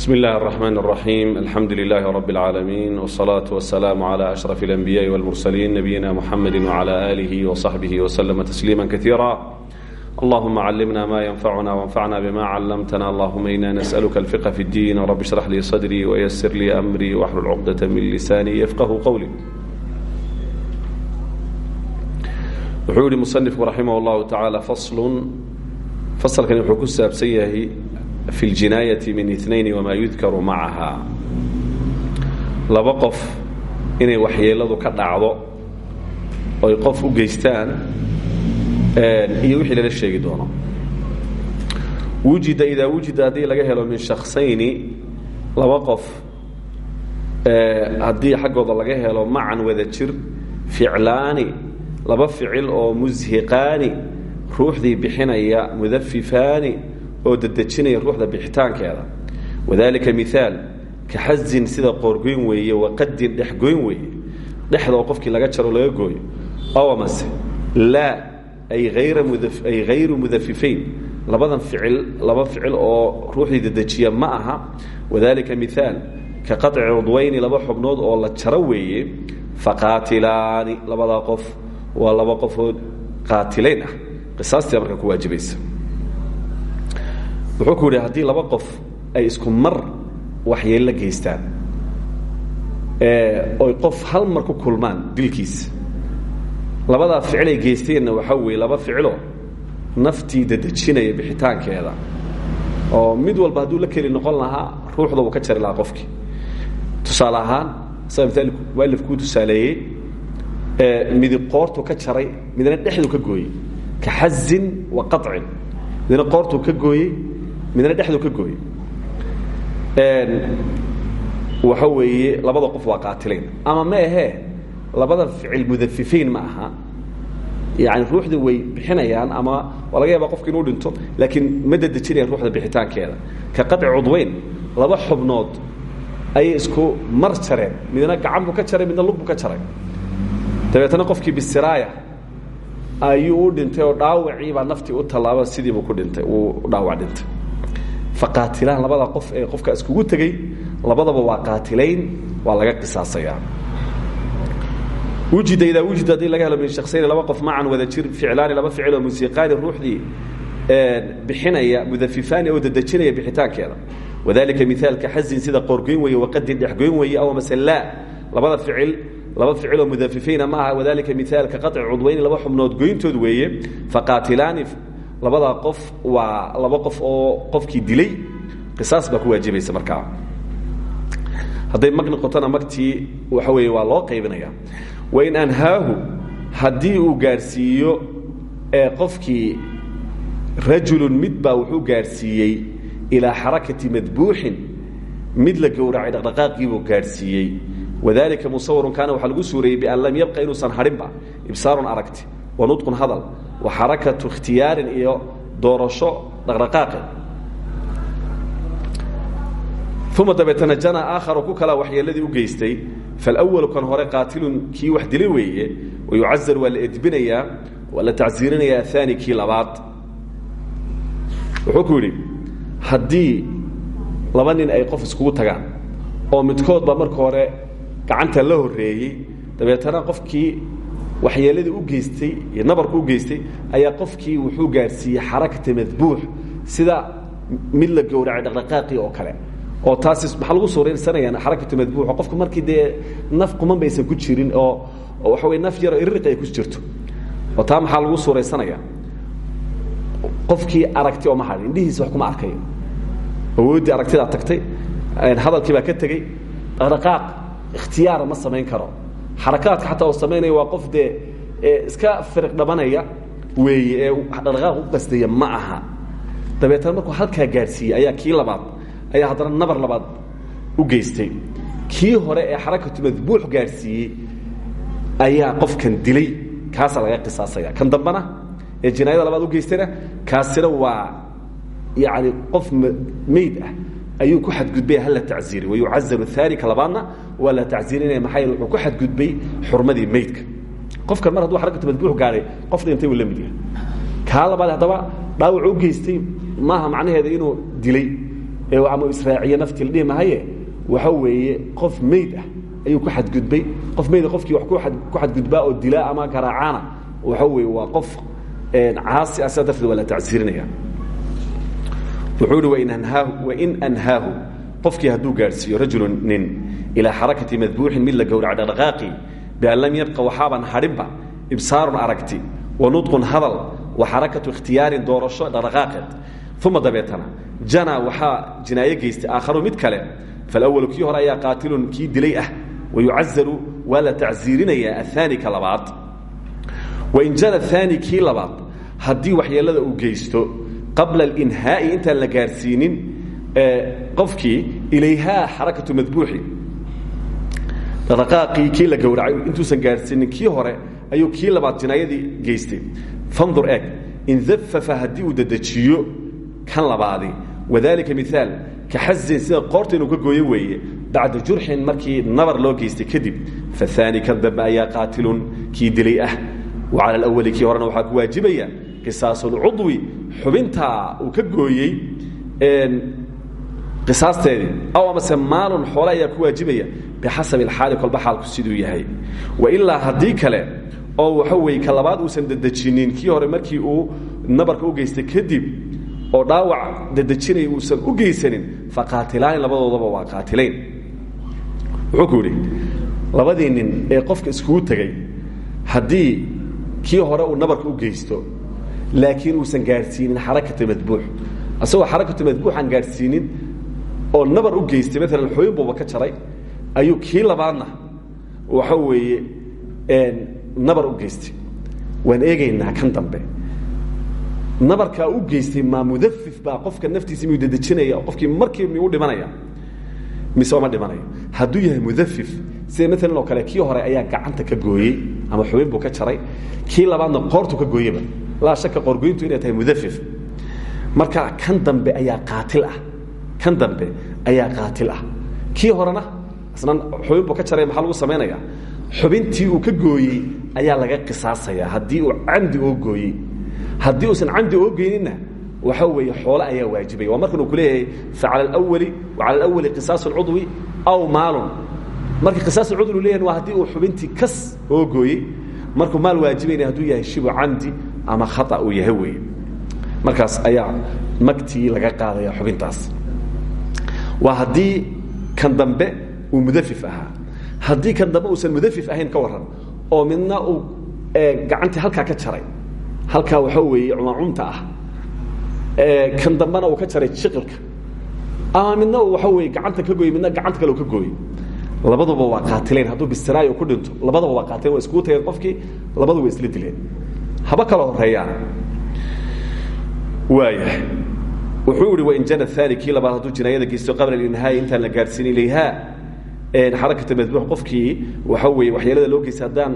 بسم الله الرحمن الرحيم الحمد لله رب العالمين والصلاة والسلام على أشرف الأنبياء والمرسلين نبينا محمد وعلى آله وصحبه وسلم تسليما كثيرا اللهم علمنا ما ينفعنا وانفعنا بما علمتنا اللهم إنا نسألك الفقه في الدين رب اشرح لي صدري ويسر لي أمري واحلل عقدة من لساني يفقه قولي wuxuu yihi musanifku raximah اllahu tacaala faslun fasalkani wuxuu ku saabsan yahay fi اljinaayati min inayn wamaa yudkaru macaha laba qof inay waxyeeladu ka dhacdo oy qof u geystaan iyo wixii lala sheegi doono wujida idaa wujida haddii laga helo min shaksayni laba qof haddii xaggooda laga helo macan wada jir ficlaani laba ficil oo mushiqaani ruuxdii bixinaya mudafifaani oo dedejinaya ruuxda bixitaankeeda. Wadalika miaal ka xazin sida qoorgoyn weeye waqadin dhexgoyn weeye. Dhexda oo qofkii laga jaro laga gooyo ow amase laa ay ay hayru mudafifayn. Labadan ficil laba ficil oo ruuxdii dedejiya ma aha. Wadalika miaal ka qaطci cudwayni laba xubnood oo la jaro weeye. Faqaatilaani labadaa qof waa laba qofood qaatilayn ah. Qisaastia marka ku waajibaysa wuxuu ku yidhi laba qof ay isku mar waxyeel la geystaan oy qof hal mar ku kulmaan dilkiisa labadaa ficilay geysteenna waxaa weeye laba ficiloo naftii dedejinaya bixitaankeeda oo mid walba hadduu la keli noqon lahaa ruuxda uu ka jari lahaa qofkii. Tusaale ahaan miaal mualif kuu tusaaleeyey midi qoortuu ka jaray midna dhexdu ka gooyey ka xazin wa qacin midna qoortuu ka gooyey midna dhexdu ka gooyey waxa weeye labada qof waa qaatilayn. Ama ma ahee labada ficil mudafifayn ma aha. Yani ruuxda way bixinayaan ama waa laga yaaba qofki inuu dhinto laakiin ma dedejinayaan ruuxda bixitaankeeda. Ka qaci cudwayn laba xubnood ayay isku mar jareen. Midna gacan ka jaray midna lug ka jaray. Dabeetna qofkii bisiraaya ayuu u dhintay oo dhaawaciibaa naftii u tallaaba sidiibuu ku dhintay uu dhaawac dhintay faqaatilaan labada qof ee qofka iskugu tegey labadaba waa qaatilayn waa laga qisaasayaa. Wujida idaa wujida haddii laga helo min shaksayni laba qof macan wada jir ficlaani laba ficil oo musiiqaani ruuxdii bixinaya mudafifaani oo dedejinaya bixitaankeeda wadalika miaalka xazin sida qoorgoyn weeye waqadin dhexgoyn weeye aw mase laa labada ficil laba ficiloo mudafifiina ma aha. Wadalika miaal ka qaطci cudwayni laba xubnood goyntood weeye. Faqaatilaani labadaa qof waa laba qof oo qofkii dilay qisaas baa ku waajibaysa markaa hadday mag noqotona magtii waxa weeye waa loo qaybinaya wain anhaahu haddii uu gaadhsiiyo ee qofkii rajulun mid wuxuu gaadhsiiyey ilaa xarakati madbuuxin mid la gowracay dhaqdhaqaaqiibuu gaadhsiiyey wadalika musawirun kaana waxaa lagu suureeyey bian lam yabqa inuusan hadhinba ibsaarun aragti wa nudqun hadal wa xarakatu ikhtiyaarin iyo doorasho dhaqdhaqaaqe uma dabeetana jana aakharu ku kala waxyeeladii u geystay falwalu kan hore qaatilun kii wax dilay weeye wayucazar waa la edbinayaa waa la tacsiirinayaa aani kii labaad. Wuxuu ku yidhi haddii laba nin ay qof iskugu tagaan oo midkoodba marka hore gacanta la horeeyey dabeetana qofkii waxyeeladii u geystay iyo nabarku u geystay ayaa qofkii wuxuu gaadhsiiyey xarakata madbuux sida mid la gowracay dhaqdhaqaaqii oo kale. Oo taasi maxaa lagu suuraysanayaan xarakatu madbuux oo qofku markii dee naf quman baysan ku jirin oo waxa wey naf yaroo irriq ay ku jirto. Oo taa maxaa lagu suuraysanayaa qofkii aragti oo ma indhihiisa wax kuma arkayo. Awooddii aragtidaa tagtay hadalkii baa ka tegey dhaqdhaqaaq ikhtiyaara ma samayn karo xarakaadka xataa uu samaynaya waa qof dee iska firiq dhabanaya weeye ee dhaqdhaqaaq u qasdaya ma aha. Dabeetana markuu halkaa gaadhsiiyey ayaa kii labaad ayaa haddana nabar labaad u geystay. Kii hore ee xarakatu madbuux gaadhsiiyey ayaa qofkan dilay kaasaa laga qisaasaya. Kan dambena ee jinaayada labaad u geystayna kaasina waa yani qof mayd ah ayuu ku xadgudbay hala tacziiri wayucazaru aani ka labaadna waa la tacziirinaya maxaa yeele wuxuu ku xadgudbay xurmadii maydka. Qofkan mar hadduu xarakatu madbuux gaadhay qof dhintay wuu la mid yahay. Kaa labaad haddaba dhaawac u geystay maaha macnaheeda inuu dilay ama israaciye naftii la dhihi mahaye waxa weeye qof meyd ah ayuu ku xadgudbay. Qof meyda qofkii wax ku xadgudbaa oo dilaa ama garaacaana waxa weeye waa qof caasi ah sidaa darteed waa la tacsiirinaya wuxuu ihi wain anhaahu qofkii hadduu gaadhsiiyo rajulu nin ilaa xarakati madbuuxin mid la gowraca dhaqaaqi bian lam yabqa waxaaban hadhinba ibsaarun aragti wa nudqun hadal wa xarakatu ikhtiyaarin doorasho dhaqaaqeed uma dabeetana jana waxaa jinaayo geystay aakharu mid kale. Falawalu kii hore ayaa qaatilun kii dilay ah. Wayucazaru waa la tacsiirinayaa aani ka labaad. Wain jana aani kii labaad haddii waxyeelada uu geysto qabla alinhaa'i intaan la gaadhsiinin qofkii ilayhaa xarakatu madbuuxi. Dhaqaaqii kii la gowracay intuusan gaadhsiinin kii hore ayuu kii labaad jinaayadii geystay. Fandur eeg in dafafa haddii uu dedejiyo kan labaadi. Wadalika miaal ka xazin sida qoorta inuu ka gooyo weeye. Bacda jurxin markii nabar loo geystay kadib faaani kan dambe ayaa qaatilun kii dilay ah. Wa cala alawali kii horena waxaa ku waajibaya qisaasulcudwi xubintaa uu ka gooyey qisaasteedii aw amase maalun xoole ayaa ku waajibaya bixasabi alxaali kolba xaalku siduu yahay. Wailaa haddii kale oo waxa weeye ka labaad uusan dedejinin kii hore markii uu nabarka u geystay kadib oo dhaawac dedejinaya uusan u geysanin faqaatilaani labadoodaba waa qaatilayn. Wuxuu ku yidhi labadii ee qofka iskugu tegey haddii kii hore uu nabarka u geysto laakiin uusan gaadhsiinin xarakata madbuux asagoo xarakatu madbuux aan gaadhsiinin oo nabar u geystay maalan xooyin buuba ka jaray ayuu kii labaadna waxa weeye nabar u geystay. Waan eegaynaa kan dambe. Nabarkaa u geystay maa mudafif baa qofka naftiisa miyuu dedejinaya oo qofkii markii miyuu dhimanaya? Mise oma dhimanayo yahay mudafif sida maalan kale kii hore ayaa gacanta ka gooyey ama xubin buu ka jaray kii labaadna qoortu ka gooyeba laa shaka qoorgoyntu inay tahay mudafif marka kan dambe ayaa qaatil ah. Kan dambe ayaa qaatil ah. Kii horena isna xubin buu ka jaray maxaa lagu samaynaya xubintii uu ka gooyey ayaa laga qisaasaya. Haddii uu camdi oo gooyey. Haddii uusan camdi oo geyninna waxa weeye xoole ayaa waajibaya waa markan uu ku leeyahay facala alawali wa cala alawali qisaasu alcudwi aw maalun. Marka qisaas alcudwi u leeyahay waa haddii uu xubintii kas oo gooyey markuu maal waajibayna hadduu yahay shibu camdi ama khata uu yahay weeye markaas ayaa magtii laga qaadaya xubintaas. Waa haddii kan dambe uu mudafif ahaa. Haddii kan dambe uusan mudafif ahayn ka warran oo midna uu gacantii halkaa ka jaray. Halkaa waxaa weeye cumaacumta ah. Kan dambena uu ka jaray shiqilka ama midna uu waxa weye gacanta ka gooyey midna gacanta kale uu ka gooyey labaduba waa qaatileen. Hadduu bistiraayo ku dhinto labadaba waa qaatilen waa iskugu tageen qofkii labadu waa isla dileen haba kala horeeyaan waayahay wuxuu ihi wain jana aani kii labaad hadduu jinaayada geysto qabla alinhaaya intaan la gaadhsiin ilayha. Xarakata madbuux qofkii waxa weye waxyeelada loo geysta haddaan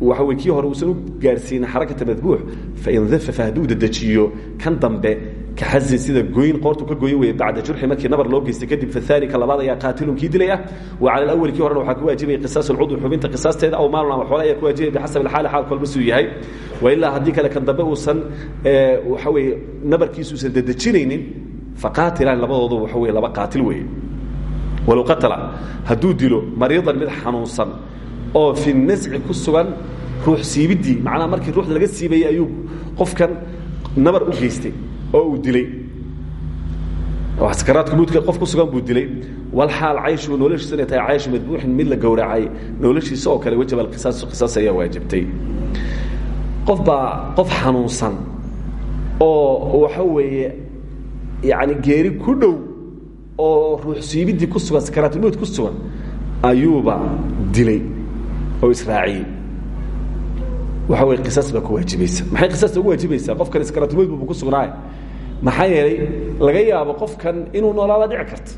waxa wey kii hore uusan u gaadhsiinin xarakata madbuux fain dafafa hadduu dedejiyo kan dambe ka xazin sida goyn qoortu ka goyn weye bacda jurxi markii nabar loo geystay kadib faani ka labaad ayaa qaatilun kii dilay ah wa cala alawali kii horena waxaa ku waajibaya qisaas alcudwi xubinta qisaasteeda aw maalun ama xoole ayaa ku waajibaya bixasabi alxaali xaal kolba siduu yahay wailaa haddii kale kan dambe uusan waxa weeye nabarkiisu uusan dedejinaynin faqaatilaan labadoodu waxa weye laba qaatil weeye walow qatala hadduu dilo mariidan mid xanuunsan oo fi nasci ku sugan ruux siibiddii macnaha markii ruuxda laga siibayey ayuu qofkan nabar u geystay oo uu dilay. Sakaraadka muudka qof ku sugan buu dilay. Walxaal cayshu noloshiisa inay tahay cayshu madbuuxin mid la gowracay. Noloshiisa oo kale wajaba alqisaasu qisaas ayaa waajibtay. Qof baa qof xanuunsan oo waxa weeye yacni geeri ku dhow oo ruux siibiddii ku sugan sakaraatulmowd ku sugan ayuuba dilay oo israaciyey waxa wey qisaas baa ku waajibaysa maxay qisaasta ugu waajibaysaa qofkan iskaraatulmowd buuba ku sugnaaye maxaa yeelay? Laga yaabo qofkan inuu noolaada dhici karta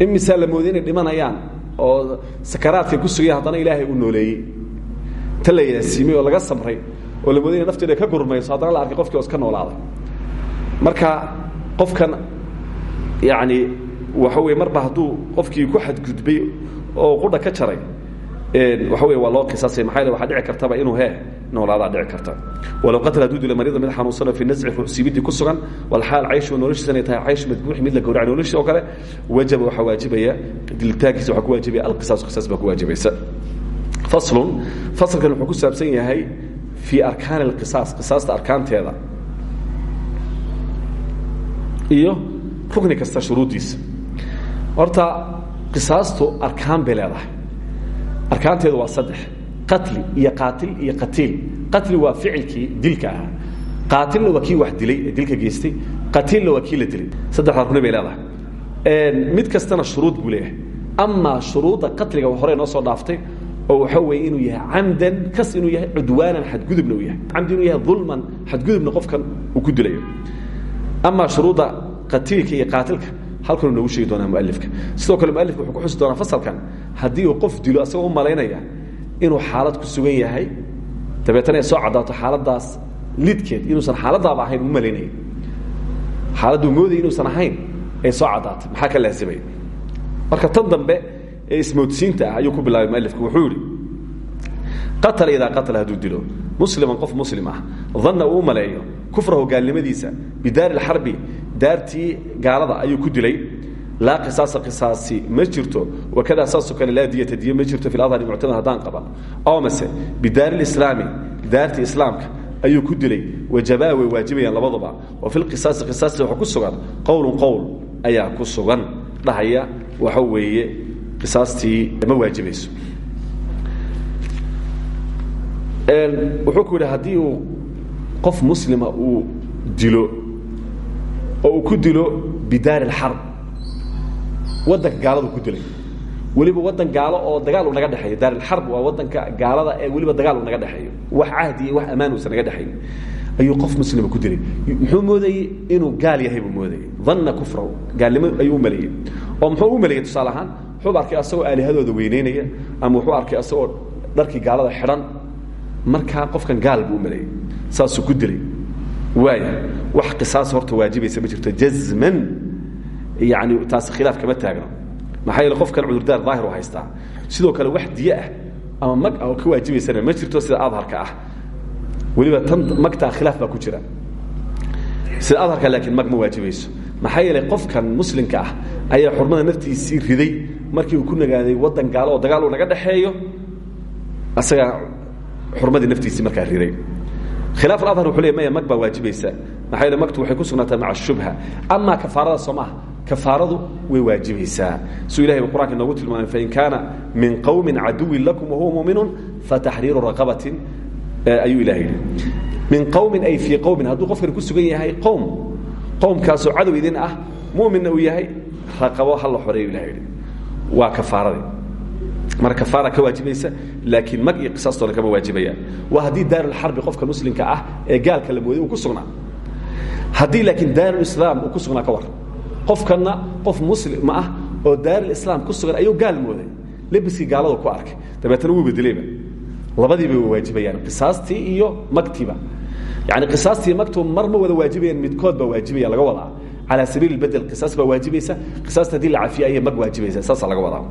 in misaa la mooday dhimanayaan oo sakaraadkay ku sugaya haddana ilaahay uu nooleeyey. Ta la oo laga samray oo la mooday inay ka gurmayso haddana la arkay qofkii oo iska noolaaday. Marka qofkan yacni waxa weye marba hadduu qofkii ku xadgudbay oo qudha ka jaray waxa wey waa loo qisaasay. Maxaa yele waxaa dhici kartaba inuu he noolaadaa dhici karta. Walow qatl hadduu dilo mariida mid xanuunsano fii nasci siibidii ku sugan walxaal cayshu noloshiisa inay tahay caysh madbuuxi mid la gowracay noloshiisa oo kale wajaba waxaa waajibaya dilitaankiisa waxaa ku waajibaya alqisaas qisaas baa ku waajibaysa. Faslun fasalkan wuxuu ku saabsan yahay fii arkaani alqisaas qisaasta arkaanteeda. Iyo rukni kasta shuruuddiisa. Horta qisaastu arkaan bay leedahay arkaanteedu waa saddex qatli iyo qaatil iyo qatiil. Qatli waa ficilkii dilka ahaa. Qaatilna waa kii wax dilay ee dilka geystay qatiilna waa kii la dilay. Saddexdaa rukni bay leedahay. Mid kastana shuruud buu leeyahay. Amaa shuruudda qatliga hore noo soo dhaaftay oo waxa weeye inuu yahay camdan kas inuu yahay cudwaanan xadgudubna uu yahay. Camdi inuu yahay dulman xadgudubna qofkan uu ku dilayo. Amaa shuruudda qatiilka iyo qaatilka halkanuu noogu sheegi doonaa mualifka sidoo kale mualifka wuxuu ku xusi doonaa fasalkan. Haddii uu qof dilo asagoo u malaynaya inuu xaalad ku sugan yahay dabeetana ay soo caddaato xaaladaas lidkeed inuusan xaaladaaba ahayn u malaynaya. Xaaladduu moodaya inuusan ahayn ay soo caddaatay maxaa ka laasimaya marka tan dambe ee ismoodsiinta ah ayuu ku bilaabay mualifku wuxuu yidhi qatala idaa qatala hadduu dilo. Musliman qof muslim ah. Danna uu u maleeyo. Kufrahu gaalnimadiisa. Bidaari lxarbi daartii gaalada ayuu ku dilay. Laa qisaasa qisaasi ma jirto. Wakadaa saasoo kale laa diyata diye ma jirto fi adhari muctamad haddaan qaban oo mase bidaari lislaami daartii islaamka ayuu ku dilay. Wajabaa way waajibayaan labaduba. Wa fi lqisaasi qisaasti waxa ku sugan. Qowlun qowl ayaa ku sugan. Dhahaya waxa weeye qisaastii ma waajibayso wuxuu ku yidhi haddii uu qof muslima uu dilo oo ku dilo bidaari اlxarb waddanka gaaladu ku dilay. Weliba waddan gaalo oo dagaal uu naga dhexeeyo. Daar ilxarb waa waddanka gaalada ee weliba dagaal uu naga dhexeeyo. Wax cahdi wax ammaan uusan naga dhexayn ayuu qof muslima ku dilay. Muxuu moodayey inuu gaal yahay buu moodayey danna kufrahu gaalnimo ayuu u oo muxuu u maleeyey tusaale ahaan? Wuxuuba aalihadooda weyneynaya ama wuxuu arkay asagoo dharkii gaalada xidhan markaa qofkan gaal buu u maleeyey saasuu ku dilay. Waaya wax qisaas horta waajibaysa ma jirto jazman yani taasi khilaaf kama taagno. Maxaa yeele qofkan cudurdaar daahir u haystaa. Sidoo kale wax diye ah ama mag ah oo ka waajibaysana ma jirto sida adharka ah. Weliba tan magtaa khilaaf baa ku jira. Sida adharka laakiin mag ma waajibayso maxaa yeelay qofkan muslimka ah ayaa xurmada naftiisii riday markii uu ku nagaaday waddan gaalo oo dagaal uu naga dhexeeyo asagaa xurmadii naftiisii markaa riday khilaaf aladhar wuxuu leey maya mag baa waajibaysa maxaa yeele magtu waxay ku sugnaataa maca shubha. Amaa kafaarada soo maaha kafaaradu way waajibaysaa suu ilahay ba qur'anka inoogu tilmaamay fain kaana min qowmin caduwin lakum wahuwa muminun fataxriiru raqabatin. Ayuu ilaha yidhi. Min qowmin ay fii qowmin hadduu qofkan ku sugan yahay qowm qowmkaasoo cadow idin ah muminna uu yahay raqabo ha la xoreeyu ilah yidhi. Waa kafaaradii mara kafaara ka waajibaysa laakiin mag iyo qisaastoona kama waajibayaan waa haddii daarulxarbi qofka muslimka ah ee gaalka la mooday uu ku sugnaa. Haddii laakiin daarulislaam uu ku sugnaa ka war. Qofkanna qof muslim ah oo daarulislaam ku sugan ayuu gaal mooday. Lebiskii gaaladu ku arkay. Dabeetana wuu bedelayba labadiiba way waajibayaan qisaastii iyo magtiiba. Yani qisaastii magtu mar ma wada waajibayaan midkood baa waajibaya laga wadaa al sariirbedel baa waajibaysa iaasta haddii la cafiyo ayay mag waajibaysa saasa laga wadaa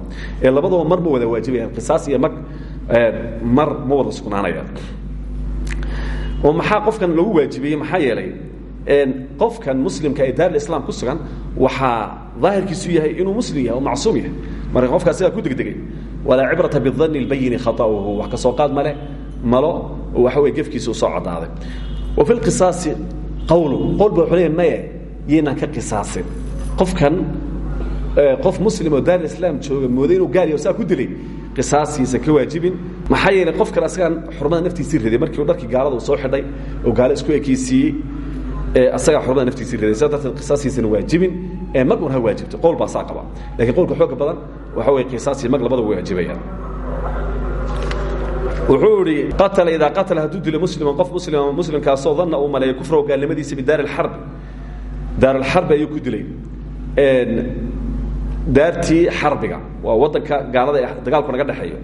ee labadaba mar ma wada waajibayaan isaas iyo mag mar ma wada sugnaanayaan oo maxaa qofkan lagu waajibiyey maxaa yeelay qofkan muslimka ee daarulislaam ku sugan waxaa daahirkiisu yahay inuu muslim yahay oo macsuum yahay marka qofkaa sidaa ku degdegay walaa cibrata bidanni lbayini khata'uhu wax ka soo qaad male malo oo waxa wey gefkiisa u soo codaaday wa fi lqisaasi qawlu qowlba wuxuu leeya maye yaynaan ka qisaasin. Qofkan qof muslim oo daar islaam jooga mooday inuu gaal yaho saa ku dilay qisaasiisa ka waajibin. Maxaa yeelay qofkan asagaan xurmada naftiisii riday. Markii uu dharkii gaalada uu soo xidhay oo gaalo isku ekeysiiyey asagaa xurmada naftiisii riday. Sidaa darteed qisaasiisana waajibin ee mag un ha waajibto. Qowl baa saa qaba. Lakiin qowlka xooga badan waxa weye qisaas iyo mag labadaba way waajibayaan wuxuu idhi qatala idaa qatala hadduu dilo musliman qof muslima muslimkaasoo danna uu maleeyo kufrahu gaalnimadiisa bidaari alxarbi daaralxarbi ayuu ku dilay. Daartii xarbiga waa waddanka gaalada ee dagaalku naga dhexeeyo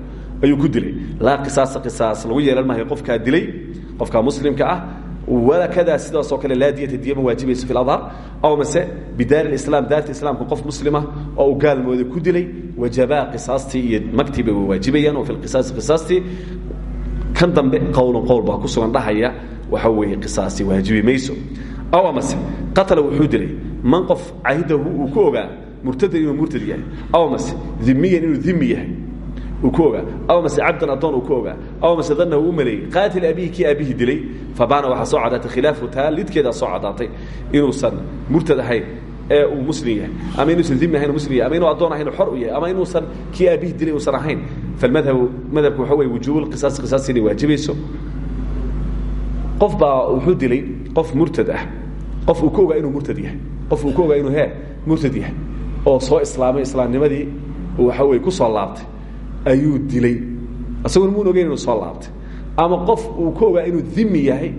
ayuu ku dilay. Laa qisaasa qisaas lagu yeelan maayo qofkaa dilay qofkaa muslimka ah walakadaa sidaasoo kale laa diyata diya ma waajibayso fi ladhar aw mase bidaari lislaam daarta islaamka qof muslima oo uu gaalmooda ku dilay wajabaa qisaastii iyo magtiiba way waajibayaan oo fi lqisaasi qisaastii kan dambe qowlan qowl baa ku sugan dhahaya waxa weeye qisaasi waajibi mayso aw amase qatala wuxuu dilay man qof cahidahu uu ku ogaa murtadan inuu murtad yahay. Aw amase dimiyan inuu dimi yahay uu ku ogaa. Aw amase cabdan addoon uu ku ogaa. Aw amase danna uu u maleeyey qaatil abihi dilay. Fabaana waxaa soo caddaatay khilaafu taa lidkeedaa soo caddaatay inuusan murtad ahayn ee uu muslim yahay ama inuusan dimi ahayn muslim yahay ama inuu addoon ahayn xor u yahay ama inuusan kii aabihii dilay uusan ahayn. Falmadhabu madhabku waxa weye wujuubul qisaas qisaas qof baa wuxuu dilay qof murtad ah. Qof uu ku ogaa inuu murtad yahay. Qof uu ku ogaa inuu he murtad yahay. Oo soo islaamay islaamnimadii waxa weye ku soo laabtay. Ayuu dilay. Isagoon muun ogeyn inuu soo laabtay. Ama qof uu ku ogaa inuu dimi yahay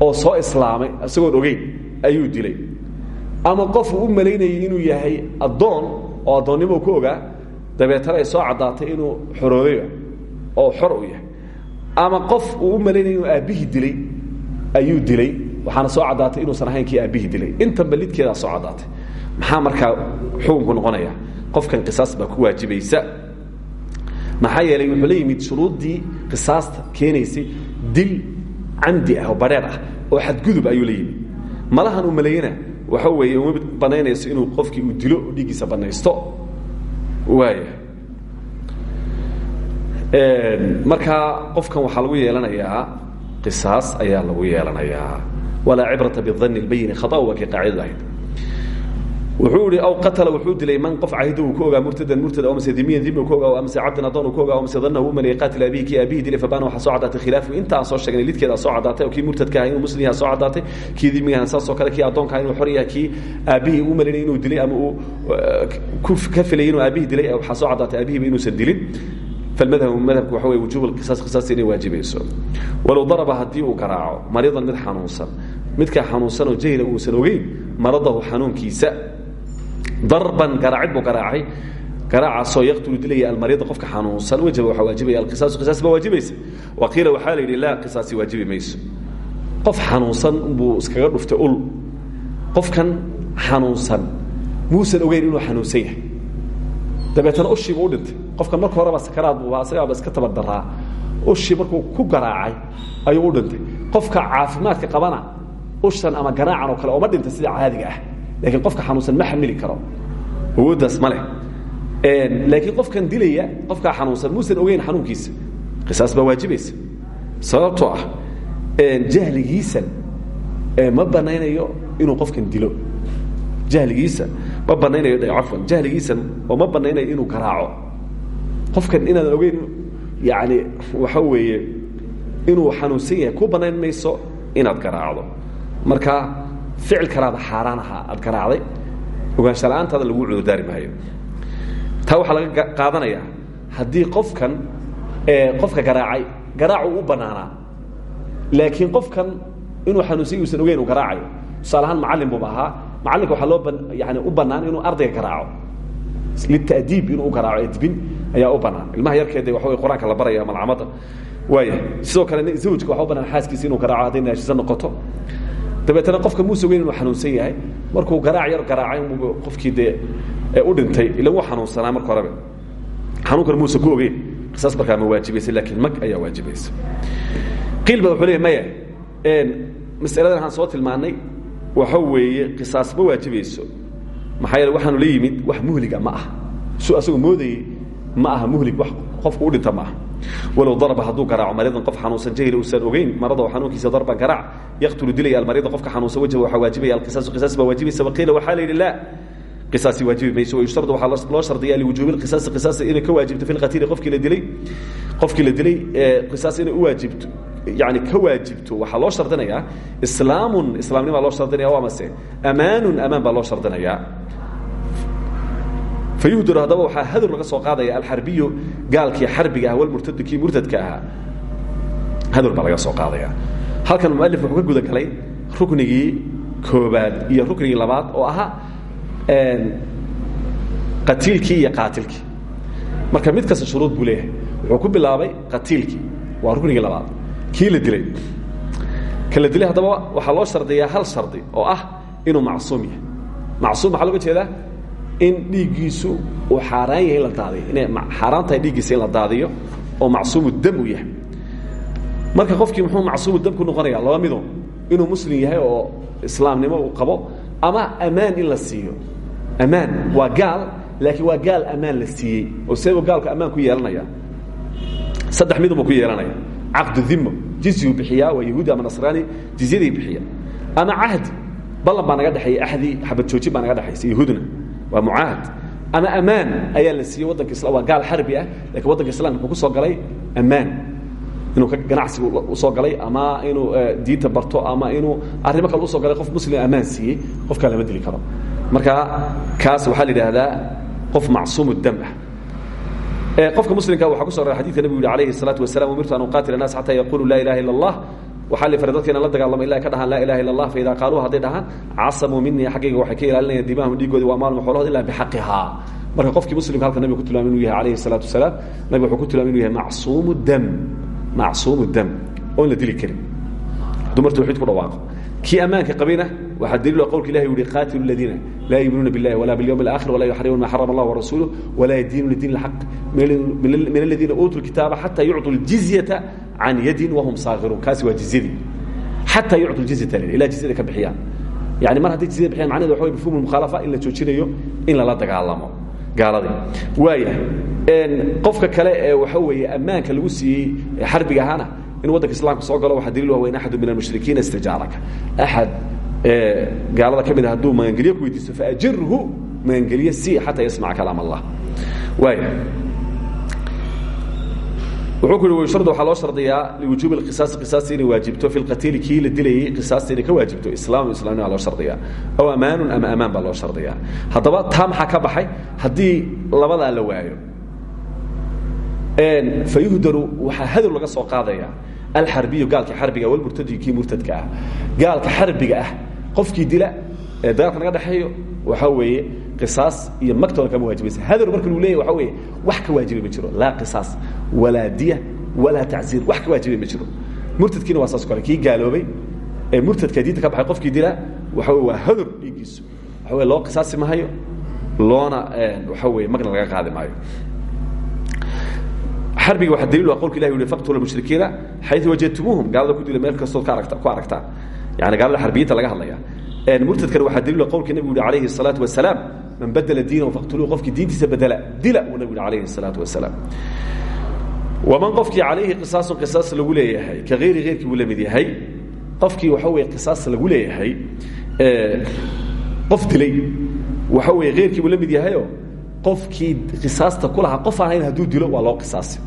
oo soo islaamay isagoon ogeyn ayuu dilay. Ama qof uu u inuu yahay addoon oo addoonnimo ku ogaa dabeetana ay soo caddaatay inuu xoroobayba oo xor u yahay ama qof uu u malaynaya inuu aabbihii dilay ayuu dilay. Waxaana soo caddaatay inuusan ahayn kii dilay. Intanba lidkeedaa soo caddaatay. Maxaa markaa xukunku noqonaya? Qofkan qisaas baa ku waajibaysa. Maxaa yeelay wuxuu la yimid qisaasta keenaysay dil camdi ah oo badheer ah ayuu la malahan uu maleeyana waxa weeye uma banaynayso inuu qofkii uu dilo oo dhiiggiisa banaysto waaya markaa qofkan waxaa lagu yeelanayaa qisaas ayaa lagu yeelanayaa. Walaa cibrata bidanni اlbayini khaa waa kii qaacidadu ahayd. Wuxuu ihi aw qatala wuxuu dilay man qof cahido uu ku ogaa murtadan murtad aw mase dimiyan dimi ku ogaa amase cabdan adoon uu ku ogaa amase danna uu maleeyay qaatil abihi kii aabihii dilay fabaana waxaa soo caddaatay khilaafu. Inta aan soo sheegnay lidkeeda soo caddaatay oo kii murtadka aha inuu muslim yaha soo caddaatay kii dimigahan saasoo kale kii addoonka inuu xor yahay kii aabihii uu malaynay inuu dilay ama uu ka filayay inuu aabihii dilay waxaa soo caddaatay aabihiiba inuusan dilin falmadhabu madhabku waxa weye wujuub qisaas qisaasta inay waajibayso walow daraba haddii uu garaaco mariidan mid xanuunsan midkaa xanuunsan oo jahila uusan ogeyn maradahu xanuunkiisa darban garaacid buu garaacay garaacaasoo yaqtulu dilaya almariida qofka xanuunsan wajaba waxaa waajibaya alqisaasu qisaas baa waajibaysa wa qiila waxaa la yidhi laa qisaasi waajibi mayso qof xanuunsan buu iskaga dhuftay ul qofkan xanuunsan muusan ogeyn inuu xanuunsan yahay dabeetana ushiibu u dhintay. Qofkan marka horeba sakaraad buu asagaaba iska tabardaraa ushii markuu ku garaacay ayuu u dhintay. Qofka caafimaadka qabana ushan ama garaacan oo kale ooma dhinta sida caadiga ah. Laakiin qofka xanuunsan ma xamili karo. Awooddaas ma leh. Laakiin qofkan dilaya qofkaa xanuunsan muusan ogeyn xanuunkiisa. Qisaas baa waajibaysa. Sababtoo ah jahligiisan ma banaynayo inuu qofkan dilo. Jahligiisa ma banaynayo cafwan jahligiisan oo ma banaynayo inuu garaaco. Qofkan inaadan ogeyn yani waxa weeye inuu xanuunsan yahay ku banayn mayso inaad garaacdo. Marka ficil kalaada xaaraan ahaa aad garaacday ogaansha la'aantaada lagu cudurdaari maayo. Taa waxaa laga qaadanayaa haddii qofkan qofka garaacay garaacu u bannaanaa laakiin qofkan inuu xanuunsanya usan ogeyn uu garaacayo tusaale ahaan macallin buuba ahaa macallinka waxaa loo yani u bannaan inuu ardayga garaaco litadiib inuu u garaaco edbin ayaa u bannaan. Ilmaha yarkeeda wey qur'aanka la baraya malcamada waaya sidoo kale zawjka waxa u bannaan xaaskiisa inuu garaaco hadday naashiso noqoto. Dabeetna qofka muuse weyn inuu xanuunsan yahay markuu garaac yar garaacay qofkii dee u dhintay ila wuu xanuunsanaa marka horebe xanuunkana muuse ku ogeyn qisaas markaa ma waajibaysa laakiin mag ayaa waajibaysa qiil ba wuxuu leeya maya masaladan aan soo tilmaannay waxa weeye qisaas ma waajibayso maxaa waxaanu la yimid wax muhliga ma ah su asagoo moodayey ma aha muhlig wax qofku u dhinta ma aha. Walow darba hadduu garaaco qof xanuunsan jahila uusan ogeyn marada xanuunkiisa darban garaac yaqtulu dilaya almariida qofka xanuunsan wajha waxaa waajibaya alqisaasu qisaas baa waajibaysa waqiila waxaa la yidhi qisaasi waajibi mayso wayushtardu waxaa loo shardiyaa liwujuubi lqisaasi qisaasa inay ka waajibto fi lqatiili qofkii la dilay. Qofkii la dilay qisaas inay u waajibto yani ka waajibto. Waxaa loo shardinayaa islaamun islaamnimaa loo shardinaya waa mase. Amaanun amaan baa loo shardinayaa. Fayuhdaru haddaba waxaa hadur laga soo qaadaya alxarbiyu gaalkii xarbiga ah walmurtadu kii murtadka ahaa hadur baa laga soo qaadaya. Halkan mualif wuxuu ka guda galay ruknigii koobaad iyo ruknigii labaad oo ahaa qatiilkii iyo qaatilkii. Marka mid kasta shuruud buu leeyahay. Wuxuu ku bilaabay qatiilkii waa ruknigii labaad. Kii la dilay. Ka la dilay haddaba waxaa loo shardiyaa hal shardi oo ah inuu macsuum yahay. Macsuum maxaa loga jeedaa in dhiiggiisu uu xaaraan yahay in la daadiyo. Inay xaaraan tahay dhiiggiisa in la daadiyo oo macsuumu dam uu yahay. Marka qofkii muxuu macsuumu dam ku noqonaya laba mido inuu muslim yahay oo islaamnimo uu qabo ama ammaan in la siiyo ammaan waa gaal laakiin waa gaal ammaan la siiyey. Oo seebuu gaalku ammaan ku yeelanaya. Saddex midubuu ku yeelanaya. Caqdu dhimo jizyuu bixiyaa waa yahuudi ama nasraani jizyaday bixiya. Ama cahdi ballan baa naga dhexeeya axdii xabad joojin baa naga dhexaysa yahuudna. Waa mucaahad ama ammaan ayaa la siiyey waddanka islam waa gaal xarbi ah lakiin waddanka islamka wuxuu ku soo galay ammaan inuu ganacsiga usoo galay ama inuu diinta barto ama inuu arrimo kale usoo galay qof muslim ammaan siiyey qofkaa lama dili karo marka kaas waxaa la yidhaahdaa qof macsuum dam ah qofka muslimka waxaa ku so ora xadidka nebigu yihi alayhi الsalaatu wasalam umirtu an uqaatila الnaas xata yaquluu laa ilaha illa اllah waxaa la faray dadka inaan la dagaalamo ila ka dhahaan laa ilaha illa اllah faida qaaluu hadday dhahaan casamuu minii xaggayga waxay ka ilaalinayaan dimahum dhiigoodi waa maalma xoolahood ila bixaqihaa marka qofkii muslimka halka nabiga ku tilmaamay inuu yahay alayhi الsalaatu wasalaam nabiga wuxuu ku tilmaamay inuu yahay macsuumu dam macsuumu dam oon la dili karin dumartu wuxuu ku dhawaaqo kii ammaanka qabayna waxaa daliil qowlka ilahi yuhi qaatilu ladiina laa yuminuuna biاllahi wala biاlyawm اlآkhir wala yuxarimuuna ma xarama allah warasuuluh wala yadiinuuna diin اlxaq min aladiina uutuu lkitaaba xata yucطuu اljizyata can yadin wahum saakiruun kaasi waa jizyadii xataa yucطu ljizyata ilaa jizyada ka bixiyaan yani mar hadday jizyada bixiyaan macnahedu waxa way mafhum mukhaalafa in la joojinayo in lala dagaalamo gaaladii waaya qofka kale ee waxa weeye ammaanka lagu siiyey xarbiga ahaana in waddanka islaamka soo galo waxaa daliil waweyn axadu min almushrikiina istijaaraka. Axad gaalada ka mid a magangelyo ku weydiisto faajirhu magangelye si xataa yasmaca kalaam allah. Waaya wuxuu ku yhi wayushtardu waxaa loo shardiyaa liwujuubi اlqisaasi qisaasta inay waajibto fi lqatiili kii la dilayey qisaasta inay ka waajibto islaamu islamnima loo shardiyaa aw amaanun ama amaan baa loo shardiyaa. Haddaba taa maxaa ka baxay haddii labadaa la waayo. Fayuhdaru waxaa hadow laga soo qaadaya alxarbiyu gaalka xarbiga walmurtadiyu kii murtadka ah. Gaalka xarbiga ah qofkii dila ee dagaalka naga dhexeeyo waxaa weeye qisaas iyo magtoona kama waajibaysa hadow marka luu leeyahy waxa weeye wax ka waajiba ma jiro. Laa qisaas walaa diya walaa tacziir wax ka waajibay ma jiro. Murtadkiina waa saas kale. Kii gaaloobay ee murtadka diinta ka baxay qofkii dila waxa wey waa hadow dhiiggiisu. Waxa wey loo qisaasi mahayo loona waxa weye magna laga qaadi maayo. Xarbiga waxaa daliil waa qolka ilahi ui faqtulu mushrikiina xayu wajadtumuuhum. Gaalada ku dila meel kastood ku aragtaan yani gaalada xarbiyinta laga hadlaya murtadkan waxaa daliil qowlka nebigu uhi alayhi الsalaatu wasalaam man badela diinahu faqtuluuh qofkii diintiisa bedela dila uu nebigu uhi alayhi الsalaatu wasalaam waman qofkii calayhi qisaasun qisaas lagu leeyahay ka hayri heyrkii buu la mid yahay qofkii waxa weye qisaas lagu leeyahay qof dilay waxa weye heyrkii buu la mid yahayo qofkii qisaasta ku lahaa qof aan hayn hadduu dilo waa loo qisaasi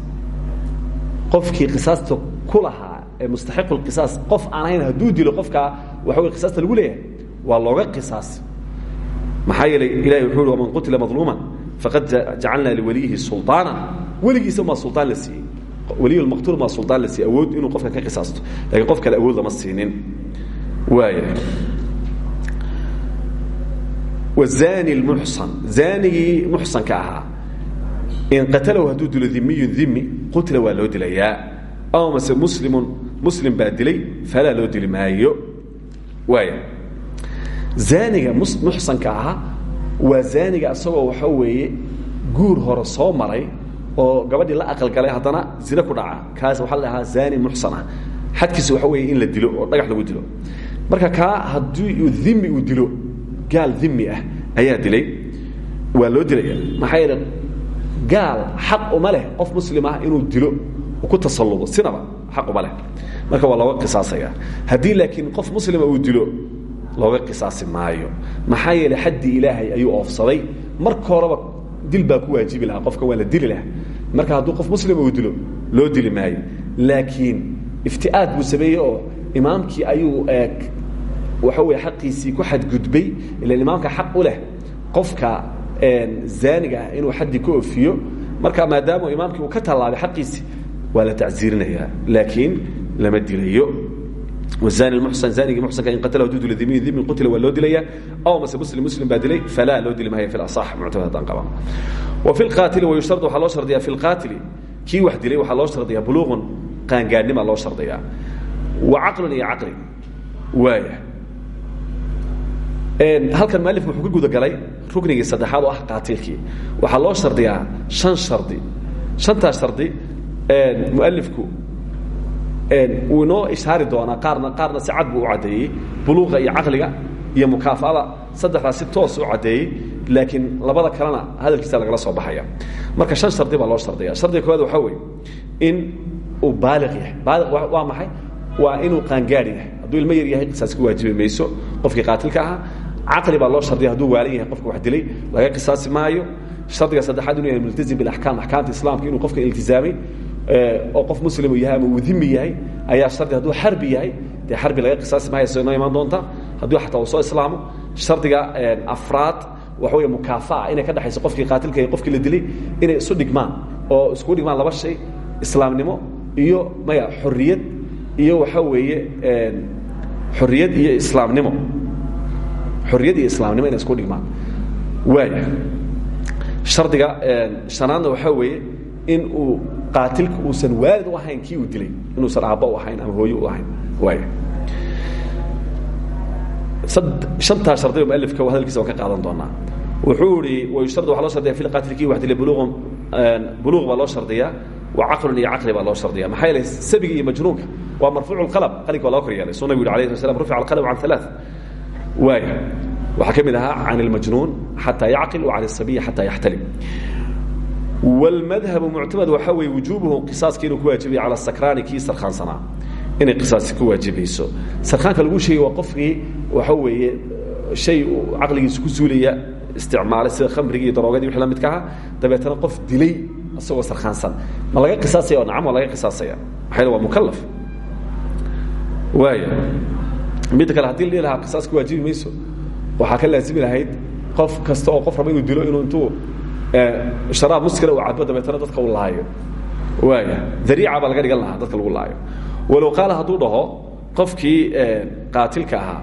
qofkii qisaasta ku lahaa ee mustaxiqu lqisaas qof aan hayn hadduu dilo qofkaa waxa wey qisaasta lagu leeyahay waa looga qisaasi maxaa yeelay ilahi wuxuu uhi waman qutila madluuman faqad jacalnaa liwaliyihi sulطaana weligiisa maa suldaan la siiyey. Weliy maqtuul maa suldaan la siiyey. Awood inuu qofka ka qisaasto. Lakiin qof kale awood lama siinin. Waaya wazani lmuxsan zaanigii muxsanka ahaa. In qatalahu hadduu dilo dimiyun dimi qutila waa loo dilayaa. Aw mase muslimun muslim baa dilay falaa loo waaya zaaniga muxsanka ahaa waa zaaniga isagoo waxa weeye guur hore soo maray oo gabadhii la aqalgalay haddana zine ku dhaca. Kaas waxaa la dhahaa zani muxsan ah. Waxa weeye in la dilo oo dhagax lagu dilo. Marka kaa haddii dimi uu dilo gaal dimi ah ayaa dilay. Waa loo dilaya maxaa yeele gaal xaq uma leh qof muslim ah inuu dilo ku tasalludo sinaba xaq uma leh. Marka waa looga qisaasaya haddii laakiin qof muslima uu dilo looga qisaasi maayo. Maxaa yeele xaddii ilaahay ayuu oofsaday. Marka horeba dil baa ku waajibi lahaa qofka waa la dili lahaa. Marka hadduu qof muslima uu dilo loo dili maayo. Laakiin ifti'aad buu sameeyey oo imaamkii ayuu waxa wey xaqiisii ku xadgudbay ila imaamka xaq u leh qofka zaaniga ah inuu xaddii ka ofiyo marka maadaama imaamkii uu ka tallaabay xaqiisii waa la tacsiirinayaa. Laakiin lama dilayo zanigii muxsanka in qatala haduu dilo dimiin dimin qutila waa loo dilaya aw mase muslim muslim baa dilay falaa loo dili maayo fi lasax muctamad haddaan qabano wa fi lqaatili wayushtardu waxaa loo shardiyaa fi lqaatili kii wax dilay waxaa loo shardiyaa buluuqun qaangaadhnima loo shardiyaa wa caqlun iyo caqli waaya halkan mualifku wuxuu ka gudagalay ruknigii saddexaad oo ah qaatilkii waxaa loo shardiyaa shan shardi shantaas shardi mualifku wuu inoo ishaari doonaa qaarna qaarna si buu u caddeeyey. Iyo caqliga iyo mukaafa'ada saddexdaas si toos u caddeeyey laakiin labada kalena hadalkiisa lagala soo baxaya. Marka shan shardi baa loo shardiya shardiga koowaad waxaa weeye in uu baaliq yahay. Baaliq waa maxay? Waa inuu qaangaadh yahay. Hadduu ilmo yahay qisaas ku waajibi qofkii qaatilka ahaa caqli baa loo shardiya hadduu waalan yahay qofka wax dilay laga qisaasi shardiga saddexaad inuu yahay multazim bilaxkaam axkaamta islaamka inuu qofka iltizaamay oo qof muslimu yahay ama uu dimi yahay ayaa shardi hadduu xarbi yahay dee xarbi laga qisaasi maayo soo inoo imaan doonta hadduu xataa uu soo islaamo shardiga afraad waxa wey mukaafa'a inay ka dhexayso qofkii qaatilka iyo qofkii la dilay inay isu dhigmaan oo iskugu dhigmaan laba shay islaamnimo iyo maya xorriyad iyo waxaa weeye xorriyad iyo islaamnimo. Xorriyad iyo islaamnimo inay isku dhigmaan. Waaya shardiga shanaadna waxaa weeye in uu qaatilku uusan waalid u ahayn kii uu dilay inuusan aabba u ahayn ama hooye u ahayn waaya shantaa shardiga mualifka hadalkiisa waan ka qaadan doonaa wuxuu ihi wayushtarad waxaa loo shardiya fi lqaatil kii wax dilay buluuqun buluuq baa loo shardiyaa wa caqlun iyo caqli baa loo shardiya maxaa yeelay sabiga iyo majnuunka waa marfuucu lqalab qalinka waa loo kor yeelay suu nabigu yuri alayh sla slam rufica alqalab can alaa waaya waxaa ka mid ahaa can اlmajnuun xataa yacqil wa can الsabiyi xataa yaxtalim wاlmadhabu muctamad waxaa weeye wujuubuhu qisaaska inuu ku waajibayo cala sakraani kii sarkhaansanaa inay qisaasi ku waajibayso sarkhaanka lagu sheegay waa qofkii waxa weeye shay uu caqligiisa ku suulaya isticmaalay sida khamrigii iyo daroogadii wixii la midka aha dabeetana qof dilay isagoo sarkhaansan ma laga qisaasaya oo nacam waa laga qisaasaya maxaa waa mukalaf waaya midda kale haddii la dhihi lahaa qisaas ku waajibi mayso waxaa ka laazimi lahayd qof kasta oo qof raba inuu dilo inuu intuu sharaab muskira uu cabo dabeetana dadka uu laayo waaya dariica baa laga dhigan lahaa dadka lagu laayo walow qaala hadduu dhaho qofkii qaatilka ahaa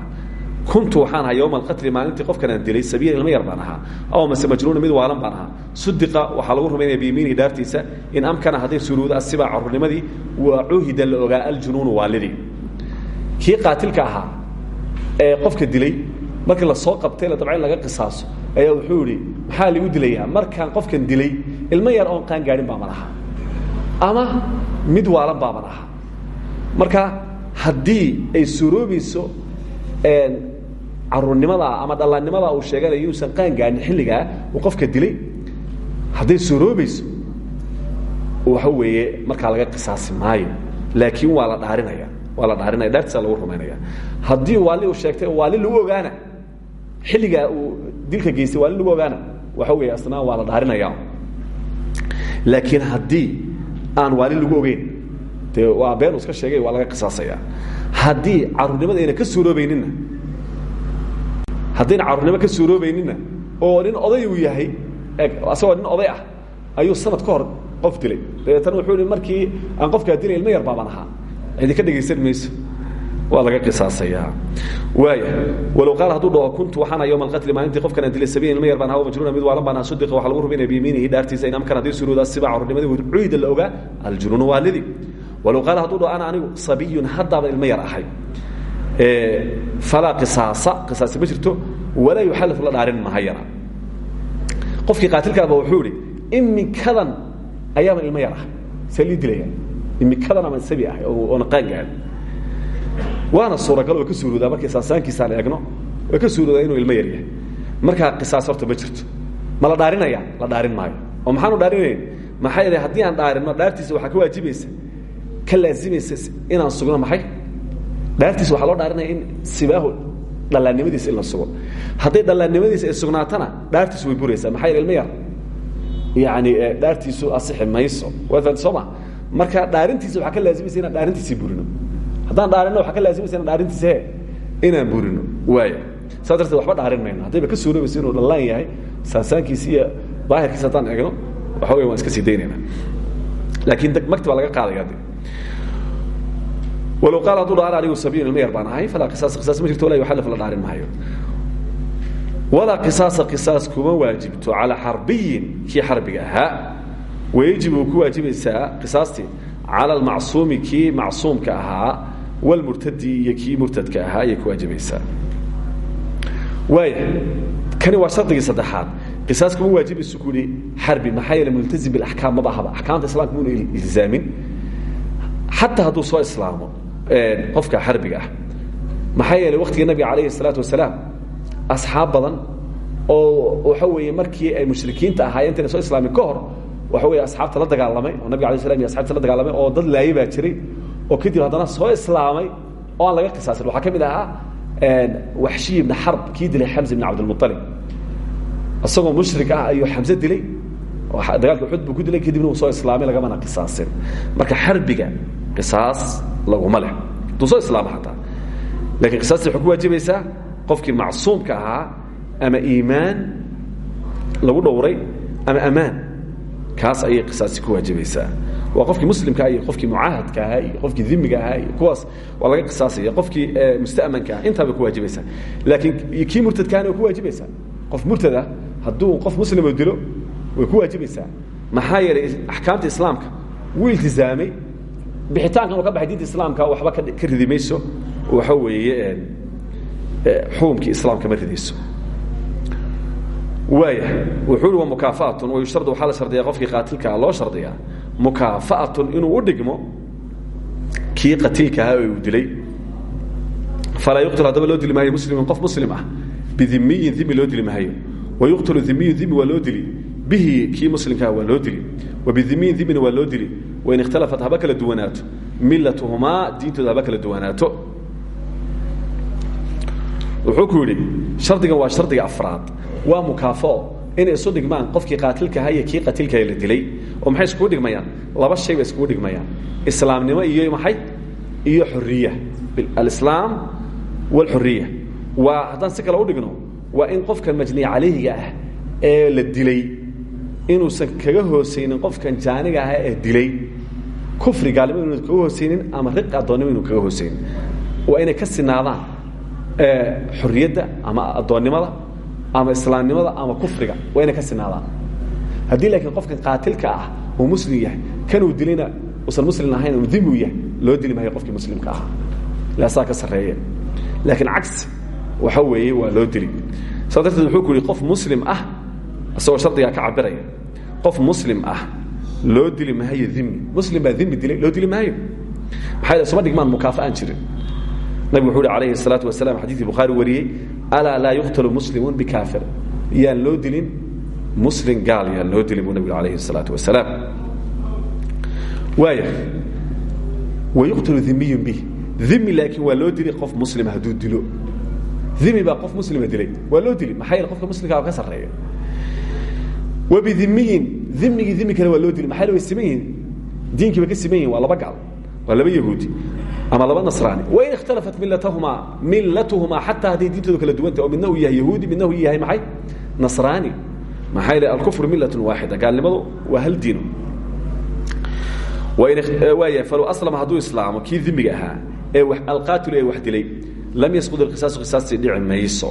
kuntu waxaan ahaa yowma alqatli maalintii qofkanaan dilay sabiyan ilma yar baan ahaa. Aw mase majnuuna mid waalan baan ahaa. Sudiqa waxaa lagu rumaynaya biyamiinihi dhaartiisa in amkana hadday suruudo asibaa carurnimadii wa cuhida la ogaa aljunuunu waalidii. Kii qaatilka ahaa ee qofka dilay markii la soo qabtay la dabca in laga qisaaso ayaa wuxuu idhi maxaa ligu dilayaa? Markaan qofkan dilay ilmo yar oon qaan gaadhin baaban ahaa ama mid waalan baaban ahaa marka haddii ay suroobayso caruurnimadaa ama dhallaannimadaa uu sheeganayo inuusan qaan gaadhin xilligaa uu qofka dilay hadday suroobayso waxa weeye markaa laga qisaasi maayo. Laakiin waa la dhaarinaya waa la dhaarinaya dhaartiisa lagu rumaynaya haddii waali uu sheegtay waali lagu ogaana xilligaa uu dilka geystay waali lagu ogaana waxa weeye asnaa waa la dhaarinaya. Laakiin haddii aan waali lagu ogeyn dee waa been uu iska sheegay waa laga qisaasaya. Haddii caruurnimada ayna ka suuroobayninna haddayna carruurnimo ka suuroobayninna oo nin oday uu yahay asagoo nin oday ah ayuu sanad ka hor qof dilay. Dabeetana wuxuu hi markii aan qofkaa dilay ilmo yar baaban ahaa. Cidi ka dhegaysan mayso waa laga qisaasaya. Waaya walow qaal hadduu dhaho kuntu waxaana yowma alqatli maalintii qofkan aan dilay sabiyan ilma yar baan ahaa majnuuna mid waalan baan ahaa sudiqa waxaa lagu rumaynaya biyamiinihi dhaartiisa in amkan haddii suruudaa sibaa carruurnimadii cuhida la ogaa aljunuunu waalidii walow qaal hadduu dhaho ana anigu sabiyun haddaaba ilmo yar ahay. Falaa qisaasa qisaasi ma jirto walaa yuxallifu la dhaarin mahayana qofkii qaatilkaaba wuxuu idhi iminkadan ayaaban ilmo yar ah see lii dilaya iminkadan aman sabi ah oona qaan gaadhin waana suuragal way ka suuroodaa markay saasaankiisaan eegno way ka suuroodaa inuu ilmo yar yahay markaa qisaas horta ma jirto. Ma la dhaarinaya? La dhaarin maayo. Oo maxaanu dhaarinayn? Maxaa yeele haddii aan dhaarinno dhaartiisa waxaa ka waajibaysa ka laazimaysa inaan sugno maxay? Dhaartiisa waxaa loo dhaarinaya in sibaahu dhallaannimadiisa la sugo. Hadday dhallaannimadiisa ay sugnaatana dhaartiisu way buraysaa. Maxaa ilmo yar? Yani dhaartiisu asixi mayso. Ma? Marka dhaarintiisa waxaa ka laazimaysa inaan dhaarintiisii burino haddaan dhaarinno waxaa ka dhaarintiisa he inaan burino waaya saa darteed waxba dhaarin mayno. Haddayba ka suuroobayso inuu dhallaan yahay saansaankiisi iyo daahirkiisa haddaan eegno waxa wey waan iska sii daynayna. Laakiin magti baa laga qaadaya de walow qaal hadduu dhaar anigu sabiyin ilma yar baan ahay falaa qisaas qisaas ma jirto walaa yuxallif la dhaarin maayo. Walaa qisaasa qisaas kuma waajibto calaa xarbiyin kii xarbiga ahaa. Wayajib uu ku waajibaysaa qisaastii cala almacsuumi kii macsuumka ahaa walmurtadi iyo kii murtadka ahaa ayay ku waajibaysaa waaya kani waa shardigii saddexaad qisaas kuma waajibayso ku yihi xarbi maxaa yeele multazim bilaxkaam maba ahaba axkaamta islamka muna ilzaamin xataa hadduu soo islaamo qofka xarbiga ah maxaa yeelay waktigii nabiga calayhi الsalaatu wasalaam asxaab badan oo waxa weeye markii ay mushrikiinta ahaayeen intayna soo islaamin ka hor waxa wey asxaabta la dagaalamay oo nabig ala slam iyo asxabta la dagaalamay oo dad laayay baa jiray oo kadib haddana soo islaamay oo aan laga qisaasin waxaa ka mid ahaa waxshiy ibna xarb kii dilay xamse ibn cabdilmualib isagoo mushrik ah ayuu xamse dilay dagaalka uxud buu ku dilay kadibna uu soo islaamay lagamana qisaasin marka xarbiga qisaas laguma leh. Hadduu soo islaamo xataa lakiin qisaasti waxay ku waajibaysaa qofkii macsuumka ahaa ama iimaan lagu dhowray ama amaan. Kaas ayay qisaasi ku waajibaysaa waa qofkii muslimkaa iyo qofkii mucaahadka ahaa iyo qofkii dimiga ahaa iyo kuwaas waa laga qisaasaya qofkii musta'manka ah. Intaa bay ku waajibaysaa laakiin kii murtadkaana way ku waajibaysaa qof murtada hadduu qof muslimo dilo way ku waajibaysaa maxaa yeelay axkaamta islaamka wuu iltizaamay bixitaankan uu ka baxay diinta islaamka waxba ka ridi mayso waxa weeye xukumkii islaamka ma ridayso waaya wuxuu i wa mukaafaatun wayushtardu waxaa la shardiyaa qofkii qaatilkaa loo shardiyaa mukaafaatun inuu u dhigmo kii qatiilka ahaa uu dilay. Falaa yuqtal haddaba loo dili maayo muslimin qof muslim ah. Bidimiyin dimi loo dili maayo. Wayuqtalu dimiyu dimi waa loo dili. Bihi kii muslimkaa waa loo dili. Wabidimiyin dimina waa loo dili. Wain ikhtalafat haba kala duwanaato. Milatuhumaa diintooda haba kala duwanaato. Wuxuu ku yidhi shardigan waa shardiga afraad. Waa mukaafao inay isu dhigmaan qofkii qaatilkaha iyo kii qatiilkaha la dilay oo maxay iskugu dhigmayaan? Laba shay bay iskugu dhigmayaan. Islaamnimo iyo maxay? Iyo xoriya alislaam walxoriya waa haddaan si kale u dhigno waa in qofkan majniy calayhiga ah ee la dilay inuusan kaga hoosaynin qofkan jaaniga ah ee dilay kufri gaalnimo inuusan kaga hoosaynin ama riq addoonnimo inu kaga hoosaynin. Waa inay ka sinaadaan xorriyadda ama addoonnimada ama islaamnimada ama kufriga. Waa inay ka sinaadaan haddii laakiin qofkan qaatilka ah uu muslim yahay kanuu dilayna usan muslim ahayn uu dimi u yahay loo dili maayo qofkii muslimka ah. Ilaasaa ka sarreeye laakiin cagsi waxa weeye waa loo dili. Saa darteed wuxuu ku yihi qof muslim ah isagoo shardigaa ka cabiraya qof muslim ah loo dili maayo dimi muslim baa dimi dilay loo dili maayo. Maxaa yeel suma dhigmaan mukaafa aan jirin. Nabigu wuxuu uhi alayhi الsalaatu wasalam xadidkii bukhaari wariyey alaa laa yuqtalu muslimuun bikaafir yaan loo dilin muslim gaal yaan loo dilin buu nabigu alayhi الsalaatu wasalaam. Waaya wayuqtalu dimiyun bih dimi laakiin waa loo dili qof muslima hadduu dilo. Dimi baa qof muslima dilay. Waa loo dili maxaa yeele qofka muslimkaa ka sarreeya. Wabidimiyin dimigii dimi kale waa loo dili maxaa way siman yihiin diinkiiba ka siman yihiin waa laba gaal. Waa laba yahuudi ama laba nasraani. Wain ikhtalafat milatahumaa milatuhumaa xataa hadday diintooda kala duwantah oo midna uu yahay yahuudi midna uu yahay maxay? Nasraani maxaa yeele alkufru millatun waaxida gaalnimadu waa hal diino waaya falow aslama hadduu islaamo kii dimiga ahaa ee alqaatilu ee wax dilay lam yasqud ilqisaasu qisaastii dhici mayso.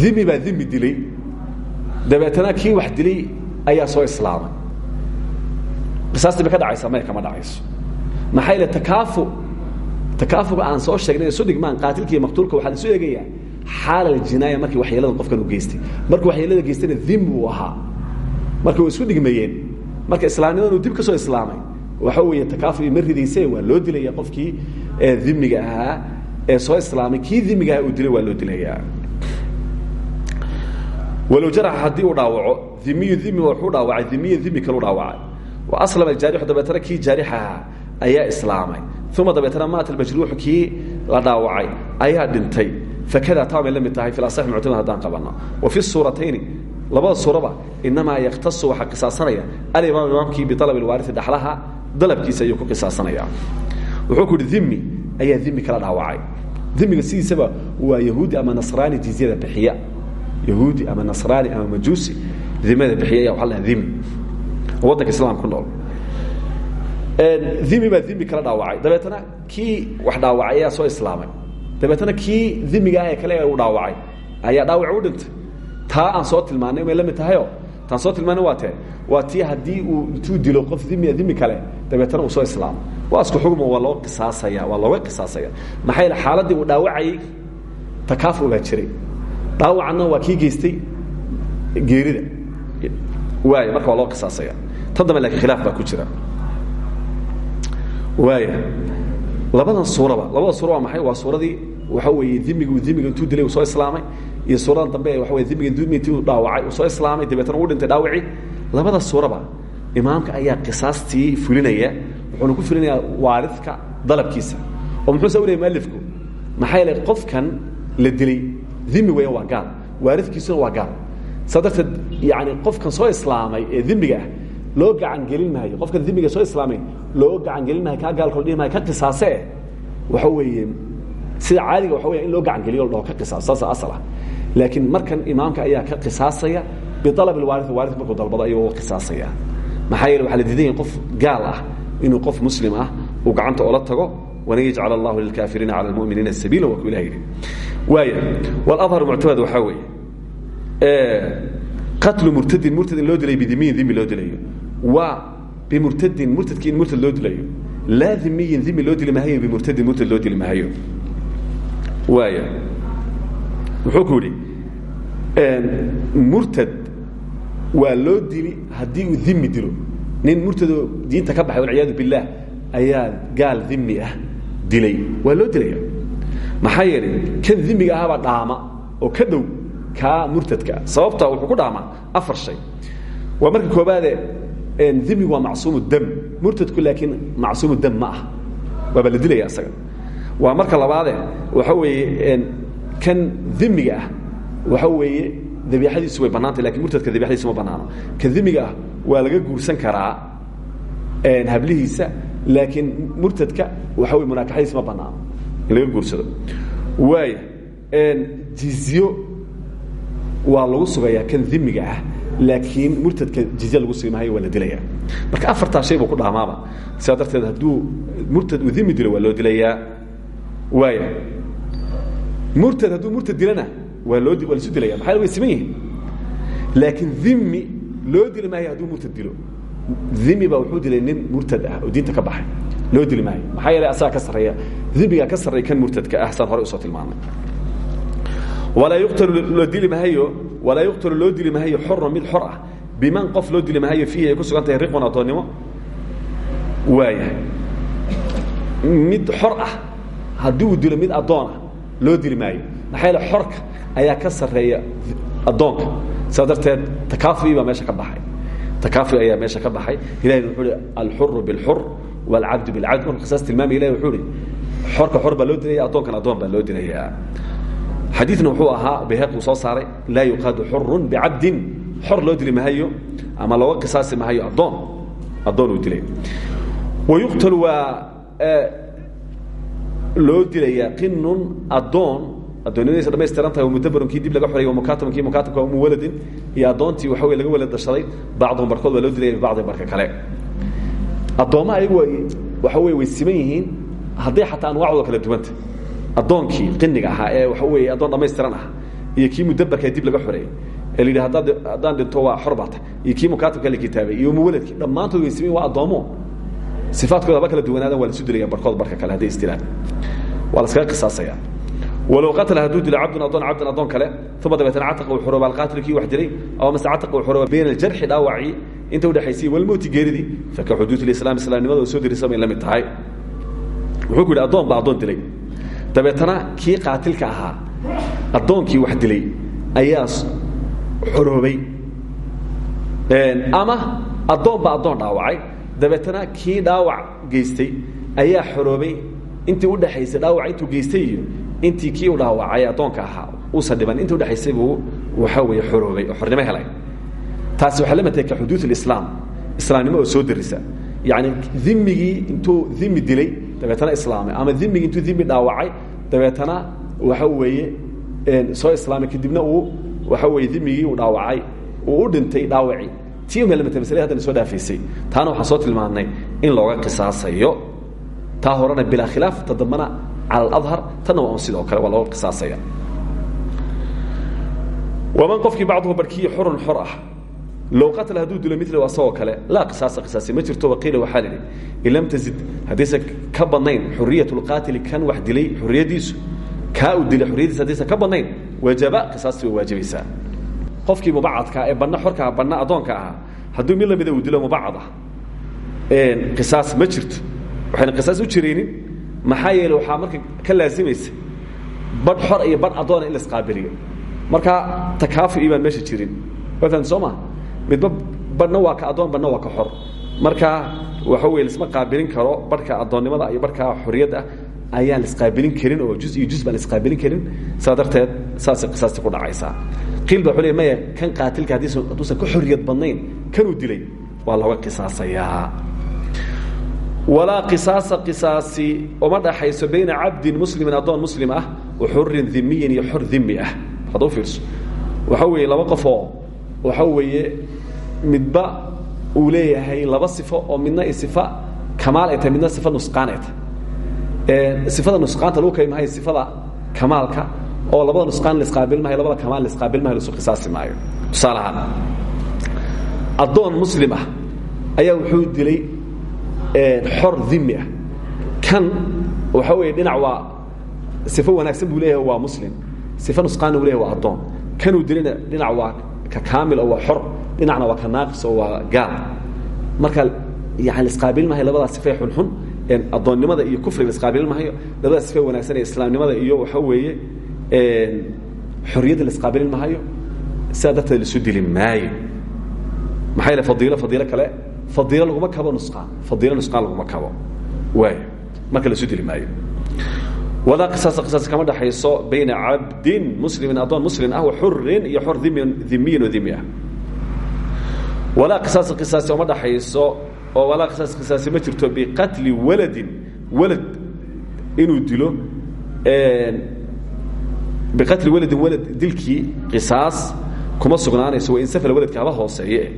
Dimi baa dimi dilay. Dabeetana kii wax dilay ayaa soo islaamay. Qisaastii bay ka dhacaysaa maya kama dhacayso. Maxaa yeele takaafu takaafuga aan soo sheegnay isu dhigmaan qaatilka iyo maqtuulka waxaa laisu eegayaa xaala aljinaaya markii waxyeelada qofkan u geystay. Markuu waxyeelada geystayna dim buu ahaa. Way isku dhigmayeen marka islaamnimadan uu dib ka soo islaamay waxa weeye takaafu ima ridayse waa loo dilaya qofkii dimiga ahaa ee soo islaamay kii dimiga uu dilay waa loo dilayaa walow jaraxa haddii uu dhaawaco dimiyu dimi wuxuu dhaawacay dimiya dimi kalu dhaawacay. Wa aslama aljaarixu dabeetana kii jaarix ahaa ayaa islaamay. Uma dabeetana maata almajruuxu kii la dhaawacay ayaa dhintay fakada taamay la mid tahay muctamad haddaan qabanno wa fi suuratayni labada suuraba inamaa yaktasu waxaa qisaasanaya alimaam imaamkii bialab ilwaarisi dhaxlaha dalabkiisa ayuu ku qisaasanaya wuxuu ku yihi dimi ayaa dimi kala dhaawacay dimiga sidiisaba waa yahuudi ama nasraani jizyada bixiya yahuudi ama nasraani ama majuusi dimada bixiya ayaa waxa la dimi waddanka islaamka ku nool dimi baa dimi kala dhaawacay dabeetana kii wax dhaawacay ayaa soo islaamay dabeetana kii dimiga ah ee kale uu dhaawacay ayaa dhaawac u dhintay taa aan soo tilmaanay may la mid tahayo taan soo tilmaanay waa tee. Waa tii haddii uu intuu dilo qof dimi dimi kale dabeetana uu soo islaamo waa isku xugmo waa loo qisaasaya waa looga qisaasaya. Maxaa yeele xaaladdii uu dhaawacayay takaafu baa jiray. Dhaawacanna waa kii geystay geerida. Waay marka waa loo qisaasaya. Tan dambe lakiin khilaaf baa ku jira. Waaya labadan suuraba labada suura waa maxay? Waa suuradii waxa weeye dimigu dimiga intuu dilay soo islaamay. Iyo suuradan dambe weye dimiga dimi intuu dhaawacay soo islaamay dabeetana uu dhintay dhaawacii labada suuraba imaamka ayaa qisaastii fulinaya wuxuuna ku fulinayaa waaridka dalabkiisa. Oo muxuu sa u leeyay mualifku maxaa qofkan la dilay dimi weya waa gaal waaridkiisuna waa gaal. Saa darteed qofkan soo islaamay ee dimiga ah loo gacangelin maayo. Qofkan dimiga soo islaamay loo gacangelin maayo kaa gaalka maayo ka qisaasee waxa weeye sida caadiga waxa weya in loo gacangeliyo la dhaho ka qisaas saasa asal ah. Laakiin markan imaamka ayaa ka qisaasaya bialab ilwaari waarid markuu dalbado ayuu qisaasaya. Maxaa yeele waxaa la diidan yahay qof gaal ah inuu qof muslim ah uu gacanta ola tago walan yajcal allahu lilkaafiriina cala lmuminiina sabiila waa ku ilah yidhi waaya waladhar muctamad waxaa weeye. Qatlu murtadin murtad in loo dilayo bidimiyin dimi loo dilayo. Waa bimurtadin murtadki in murtad loo dilayo. Laa dimiyin dimi loo dili mahayo bimurtadin murtad loo dili mahayo waaya wuxuu ku yidhi murtad waa loo dili haddii uu dimi dilo nin murtadoo diinta ka baxay walciyaadu billaah ayaa gaal dimi ah dilay. Waa loo dilaya maxaa yeelay kan dimiga ahabaa dhaama oo ka dhow kaa murtadka. Sababta wuxuu ku dhaamaa afar shay. Waa marka koobaade dimigu waa macsuumu dam. Murtadku laakiin macsuumu dam ma ah. Waaba la dilaya isaga waa marka labaade waxa weeye kan dimiga ah waxa weeye dabiixadiisu way bannaantay laakiin murtadka dabiixadiisu ma bannaano. Kan dimiga ah waa laga guursan karaa hablihiisa laakiin murtadka waxa wey munaakaxadiisa ma bannaano. In laga guursado. Waaya jizyo waa lagu sugayaa kan dimiga ah laakiin murtadka jizya lagu sugi maayo waa la dilaya marka afartaa shay buu ku dhaamaaba. Sidaa darteed hadduu murtad uu dimi dilo waa loo dilayaa waaya murtad hadduu murtad dilana waa loo waa lasu dilaya maxaa way siman yihiin? Laakiin dhimi loo dili maayo hadduu murtad dilo. Dhimi baa wuxuu dilay nin murtad ah oo diinta ka baxay. Loo dili maayo. Maxaa yeelay asaga ka sarreeya. Dhimigaa ka sarreeya kan murtadka ah saan horey u soo tilmaamay. Walaa yuqtalu loo dili mahayo walaa yuqtalu loo dili mahayo xorun mid xor ah. Biman qof loo dili mahayo fiihi ay ku sugan tahay riqun addoonnimo waayahay. Mid xor ah haddii uu dilo mid addoon ah loo dili maayo maxaa yaele xorka ayaa ka sarreeya addoonka. Sidaa darteed takaafui baa meesha ka baxay. Takaafui ayaa meesha ka baxay. Ilahin wuxuu uhi alxuru bilxur walcabdu bilcabd markuu qisaas tilmaamaya ilahi wuxuu uhi xorka xor baa loo dilaya addoonkan addoon baa loo dilayaa. Xadiidna wuxuu ahaa bayhaq uu soo saaray laa yuqaadu xurun bicabdin xor loo dili mahayo ama looga qisaasi mahayo addoon addoon uu dilay. Wayuqtalu waa loo dilayaa qinun addoon addoonnimadiisa dhamaystiran tahay mudabarun kii dib laga xoreeyay mukaatabun kii mukaatabka umu waladin iyo addoontii waxa wey laga walad dashaday bacduhum barkood waa loo dilaya bibacdin barka kale. Addoomma ayagu waxa wey way siman yihiin hadday xataa anwaacdoo kala duwanta. Addoonkii qiniga ahaa ee waxa weeye addoon dhamaystiran ah iyo kii mudabarka dib laga xoreeyey ee la yidhi haddaan dhinto waa xor baata iyo kii mukaatabka la kitaabay iyo umuwaladkii dhammaantood way siman yihiin waa addoomo sifaadkooda haba kala duwanaadan waa la isu dilaya barkood barka kale hadday isdilaan waa la iskaga qisaasaya walow qatla hadduu dilo cabdun addoon cabdan addoon kale uma dabeetana cataqa uu xorooba alqaatil kii wax dilay aw mase cataqa uu xorooba bayna aljarxi dhaawacii inta udhexaysay walmowti geeridii faka xuduud lislaam islaamnimada oo soo dirisa bay la mid tahay. Wuxuu ku yidhi addoon baa addoon dilay. Dabeetana kii qaatilka ahaa addoonkii wax dilay ayaa xoroobay ama addoon baa addoon dhaawacay dabeetana kii dhaawac geystay ayaa xoroobay. Intii udhexaysay dhaawac intuu geystay intii kii u dhaawacay addoonka ahaa uusan dhiban intii udhexaysay buu waxa weeye xoroobay oo xornimo helay. Taasi waxay la mid tahay ka xuduud alislaam islaamnimo oo soo darisa yacni dimigii intuu dimi dilay dabeetana islaamay ama dimigii intuu dimi dhaawacay dabeetana waxa weeye soo islaamay kadibna uu waxa weeye dimigii uu dhaawacay. Uu u dhintay dhaawacii lamata maslada haddana soo dhaafaysay taana waxaan soo tilmaamnay in looga qisaasayo. Taa horena bilaa khilaaf ta dambana cala aladhar tanna waa un sidoo kale waa looga qisaasaya waman qofkii bacduhu barkiyi xurun xor ah. Low qatla hadduu dilo milahu asagoo kale laa qisaasa qisaasi ma jirto waqiila waxaa lidhi in lam tazid haddaysan ka badnayn xuriyat lqaatili kan wax dilay xuriyadiisu kaa uu dilay xuriyadiisa haddaysan ka badnayn wajaba qisaasti way waajibaysaa qofkii mubacadkaa ee banna xorkaa banna addoonka ahaa hadduu mid lamida uu dilo mubacad ah qisaas ma jirto. Waxayna qisaas u jiraynin maxaa yeele waxaa marka ka laasimaysa badh xor iyo badh addoona in la isqaabiliyo markaa takaafu'ii baan meesha jirin. Waa fahamti soo maa midba badhna waa ka addoon badhna waa ka xor. Marka waxa weye laisma qaabilin karo barhka addoonnimada iyo barhka xorriyadda ayaan laisqaabilin karin oo juz iyo juz baan laisqaabilin karin saa darteed saasay ku dhacaysaa. Qiil ba wuxuu maya kan qaatilka haddiisan hadduusan ka xorriyad badnayn kanuu dilay? Waa looga qisaasayaa. Walaa qisaasa qisaasi uma dhaxayso bayna cabdin muslimin addoon muslim ah wa xurin dhimiyin iyo xor dhimi ah. Hadda u fiirso. Laba qofoo waxa weeye midba uu leeyahay laba sifo oo midna sifa kamaal ay tahay midna sifa nusqaan sifada nusqaanta lagu kari maayo sifada kamaalka oo labada nusqaan laisqaabil maayo labada kamaal laisqaabil maayo laisu qisaasi maayo. Tusaale ahaan addoon muslim ah ayaa wuxuu dilay xor dhimi ah. Kan waxa weeye dhinac waa sifo wanaagsan buu leeyahay waa muslim. Sifo nusqaanna uu leeyahay waa addoon. Kanuu dilayna dhinac waa ka kaamil oo waa xor. Dhinacna waa ka naaqis oo waa gaal. Marka yani laisqaabil maayo labadaa sifee xunxun addoonnimada iyo kufriga laisqaabil maayo labada sifee wanaagsan ee islaamnimada iyo waxa weeye xorriyadda laisqaabilin maayo sidaa darteed laisu dili maayo. Maxaa yeele fadiilo fadiilo kale fadiilo laguma kabo nusqaan fadiilo nusqaan laguma kabo. Waayo marka laisu dili maayo. Walaa qisaasa qisaas kama dhaxayso bayna cabdin muslimin addoon muslim ah wa xurin iyo xor dhimin dhimiyin oo dhimi ah. Walaa qisaasa qisaasi uma dhaxayso oo walaa qisaas qisaasi ma jirto biqatli waladin walad inuu dilo biqatli waladin walad dilkii qisaas kuma sugnaanayso wain safla waladka haba hooseeye.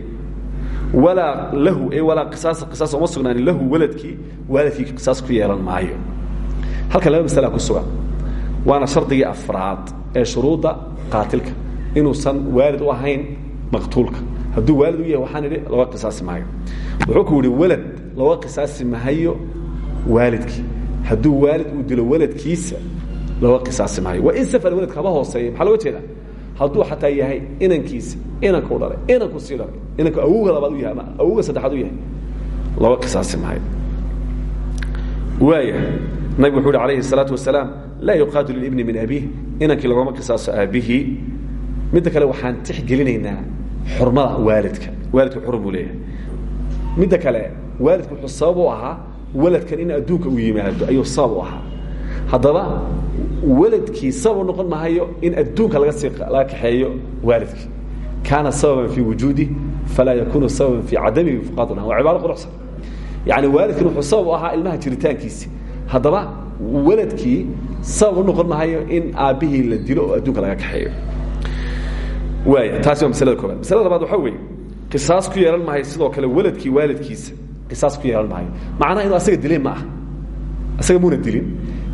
Walaa lahu e walaa qisaasa qisaas uma sugnaanin lahu waladkii waalidkii qisaas ku yeelan maayo. Halkan laba masalaa ku sugan. Waana shardigii afraad ee shuruudda qaatilka inuusan waalid u ahayn maqtuulka hadduu waalid u yahay waxaan idhi looga qisaasi maayo wuxuu ku yidhi welad looga qisaasi mahayo waalidkii. Hadduu waalid uu dilo weladkiisa looga qisaasi maayo wain safar weladka haba hooseeye maxaa looga jeedaa? Hadduu xataa yahay inankiisa inanka u dhalay inanku sii dhalay inanku awowga labaad u yahay ama awowga saddexaad u yahay looga qisaasi maayo waaya nabig wuxuu yidhi alayhi الsalaatu wasalaam laa yuqaadu lilibni min abiih inankii lagoma qisaaso aabbihii. Midda kale waxaan tixgelinaynaa xurmada waalidka. Waalidka xurm buu leeyahay. Midda kale waalidku wuxuu sabab u ahaa waladkan in adduunka uu yimaado ayuu sabab u ahaa. Haddaba waladkii sabab noqon mahayo in adduunka laga kaxeeyo waalidkii kaana sababan fii wujuudi falaa yakunu sababan fii cadamihi fuqaaduna waa cibaaro quruxsan. Yani waalidkan wuxuu sabab u ahaa ilmaha jiritaankiisi haddaba waladkii sabab noqon mahayo in aabbihii la dilo adduunka laga kaxeeyo waaya taasi waa maslada koobaad maslada labaad waxaa weeye qisaas ku yeelan mahayo sidoo kale waladkii waalidkiisa qisaas ku yeelan mahayo macnaha inuu asaga dilay ma aha asaga muuna dilin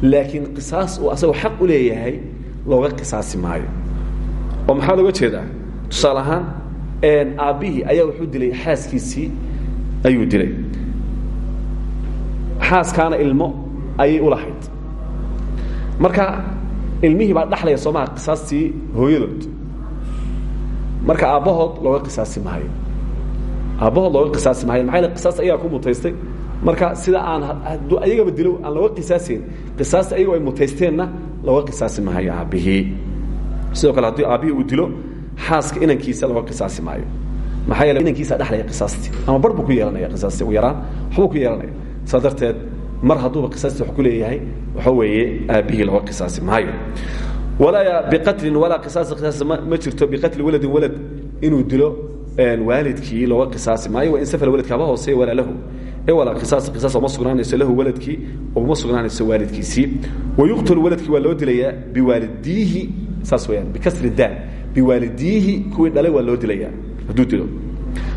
laakiin qisaas uu asagoo xaq u leeyahay looga qisaasi maayo. Oo maxaa looga jeedaa? Tusaale ahaan aabbihii ayaa wuxuu dilay xaaskiisii ayuu dilay. Xaaskaana ilmo ayay u lahayd. Marka ilmihii baa dhaxlaya soo maha qisaastii hooyadood marka aabbahood looga qisaasi maayo. Aabbahood looga qisaasi maayo. Yele qisaas ayagaa ku mutaystay? Marka sida aan ayagaba dilo aan looga qisaasayn qisaasta ayago ay mutaysteenna looga qisaasi maayo sidoo kale haddii aabbihii uu dilo xaaska inankiisa looga qisaasi maayo. Maxaa inankiisa dhexlaya qisaastii ama bar ku yeelanaya qisaastii ugu yaraan waxbuu ku yeelanaya. Saa mar hadduuba qisaastii wax leeyahay waxa weeye aabbihii looga qisaasi walaa biqatlin walaa qisaas ma jirto biqatli waladin walad inuu dilo waalidkii looga qisaasi maayo waa in safal waladka haba hooseeya walaa lahu. E walaa qisaas qisaas uma sugnaanayso lahu waladkii uma sugnaanayso waalidkiisii. Wayuqtalu waladkii waa loo dilayaa biwaalidiihi saas weyaan bikasri daal. Biwaalidiihi kuwii dhalay waa loo dilayaa dilo.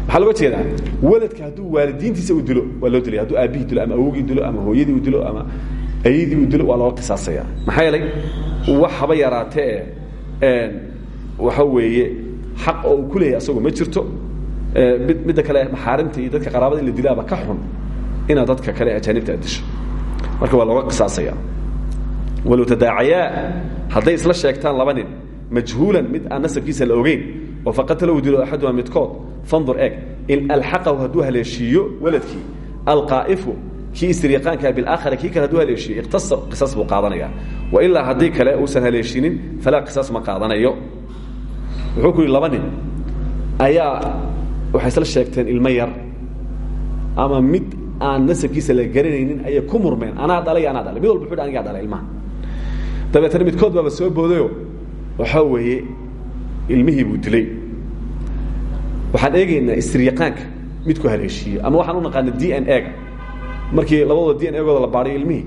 Maxaa looga jeedaa waladka hadduu waalidiintiisa uu dilo waa dilaya hadduu aabbihii dilo ama awogii dilo ama hooyadii uu dilo ama ayadii uu dilo waa looga qisaasaya maxaa yeelay wax haba yaraatee e waxa weeye xaq oo uu ku leeyahay asagoo ma jirto. Midda kale maxaarimta iyo dadka qaraabada in la dilaaba ka xun inaad dadka kale ajaanibta aad disho. Marka waa looga qisaasaya walow tadaacayaa hadday isla sheegtaan laba nin majhuulan mid aan nasabkiisa la ogeyn oo faqatala uu dilo axaduma midkood fandur eeg in alxaqahu hadduu haleeshiiyo waladkii alqaa'ifu kii isriiqaanka bilaakhari kii kale haduu haleeshiyo iqtasa qisaas buu qaadanaya wa ilaa haddii kale uusan haleeshinin falaa qisaas ma qaadanayo. Wuxuu ku yidhi laba nin ayaa waxay aan nasabkiisa la garanaynin ayay ku murmeen. Anaa dhalay anaa dhalay. Mid walba wuxu anigaa dhalay ilmaha. Dabeetana midkood baaba soo boodayo. Waxaa weeye ilmihii buu dilay. Waxaan eegaynaa isriiqaanka midku haleeshiiyo ama waxaan u naqaana d markii labadooda d n a-gooda la baadhay ilmihii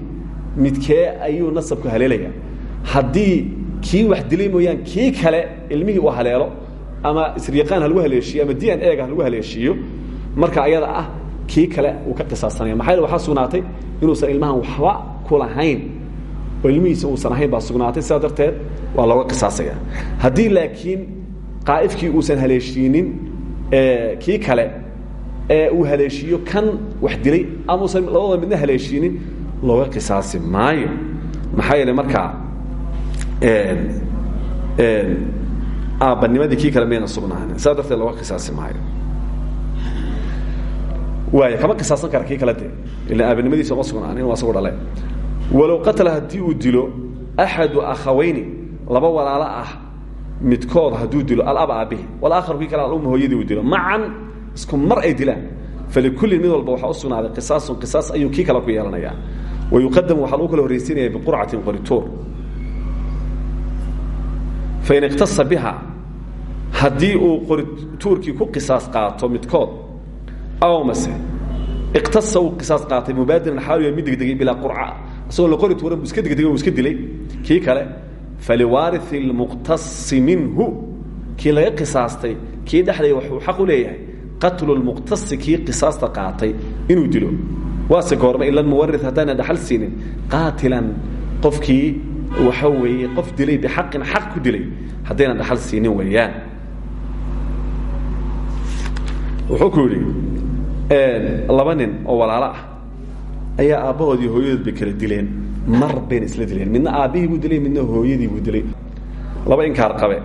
midkee ayuu nasabku haleelaya? Haddii kii wax dilay mooyaan kii kale ilmihii uu haleelo ama isriiqaan ha lagu haleeshiiyo ama d n a-ga ha lagu haleeshiiyo marka ayada ah kii kale uu ka qisaasanaya maxaa yeel waxaa sugnaatay inuusan ilmahan waxba ku lahayn oo ilmihiisa uusan ahayn baa sugnaatay. Sidaa darteed waa looga qisaasaya. Haddii laakiin qaa'ifkii uusan haleeshiinin kii kale ee uu haleeshiiyo kan wax dilay ama usan labadooda midna haleeshiinin looga qisaasi maayo. Maxaa yeele markaa aabbanimadii kii kale mayna sugnaanin? Sidaa darteed looga qisaasi maayo. Waay kama qisaasan kara kii kale de ila aabanimadiisa ma sugnaanin waa isagu dhale walow qatala haddii uu dilo axadu akhawayni laba walaalo ah midkood hadduu dilo alaba aabbihi walaakharu kii kale alumma hooyadii uu dilo macan isku mar ay dilaan falikullin mid walba waxaa u qisaasun qisaas ayuu kii kale ku yeelanayaa wa yuqadamu waxaa lagu kala horraysiinaya biqurcatin qorituur fain iktasa biha haddii uu qorituurkii ku qisaas qaato midkood aw mase iktasa qisaas qaatay mubaadiran xaaluya mid degdegay bilaa qurca isagoo la qori iska degdegay iska dilay kii kale faliwaariثi اlmuqtasi minhu kii qisaastay kii dhexlaya wuxuu xaq u leeyahay qatlu lmuqtasi kii qisaasta qaatay inuu dilo. Waase goorma ila muwari haddaana dhaxal siinin. Qaatilan qofkii waxa weeye qof dilay bixaqin xaq ku dilay. Haddayna dhaxal siinin weeyaan. Wuxuu ku yidhi laba nin oo walaalo ah ayaa aabbahoodii hooyadood bay kala dileen. Mar bayna isla dileen. Midna aabbihii buu dilay midna hooyadii buu dilay. Laba inkaar qabe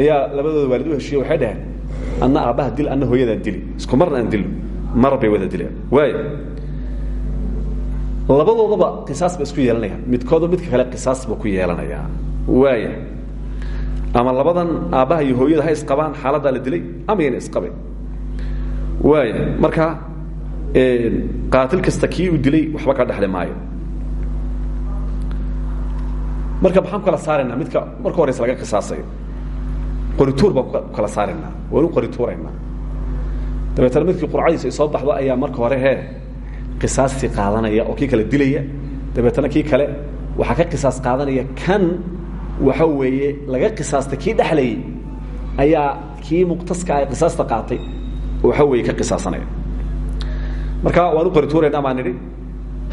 ayaa labadooda waalid u heshiiye waxay dhaheen adna aabbaha dil adna hooyadaa dili isku marna aan dilno mar bay wada dileen waaya labadoodaba qisaas ba isku yeelanayaan midkooda midka kale qisaas buu ku yeelanayaa waaya ama labadan aabbaha iyo hooyada ha isqabaan xaaladdaa la dilay ama yana isqaben waaya marka qaatil kasta kii uu dilay waxba ka dhexli maayo marka maxaan ku kala saaraynaa midka marka horeyse laga qisaasayo qorituur baan kala saaraynaa waanu qorituuraynaa dabeetana midkii qurcadiisa baxdo ayaa marka hore hee qisaastii qaadanaya oo kii kale dilaya. Dabeetana kii kale waxaa ka qisaas qaadanaya kan waxa weeye laga qisaastay kii dhexlayay ayaa kii muqtaska ee qisaasta qaatay waxa weeye ka qisaasanaya. Marka waan u qorituuraynaa baan nidhi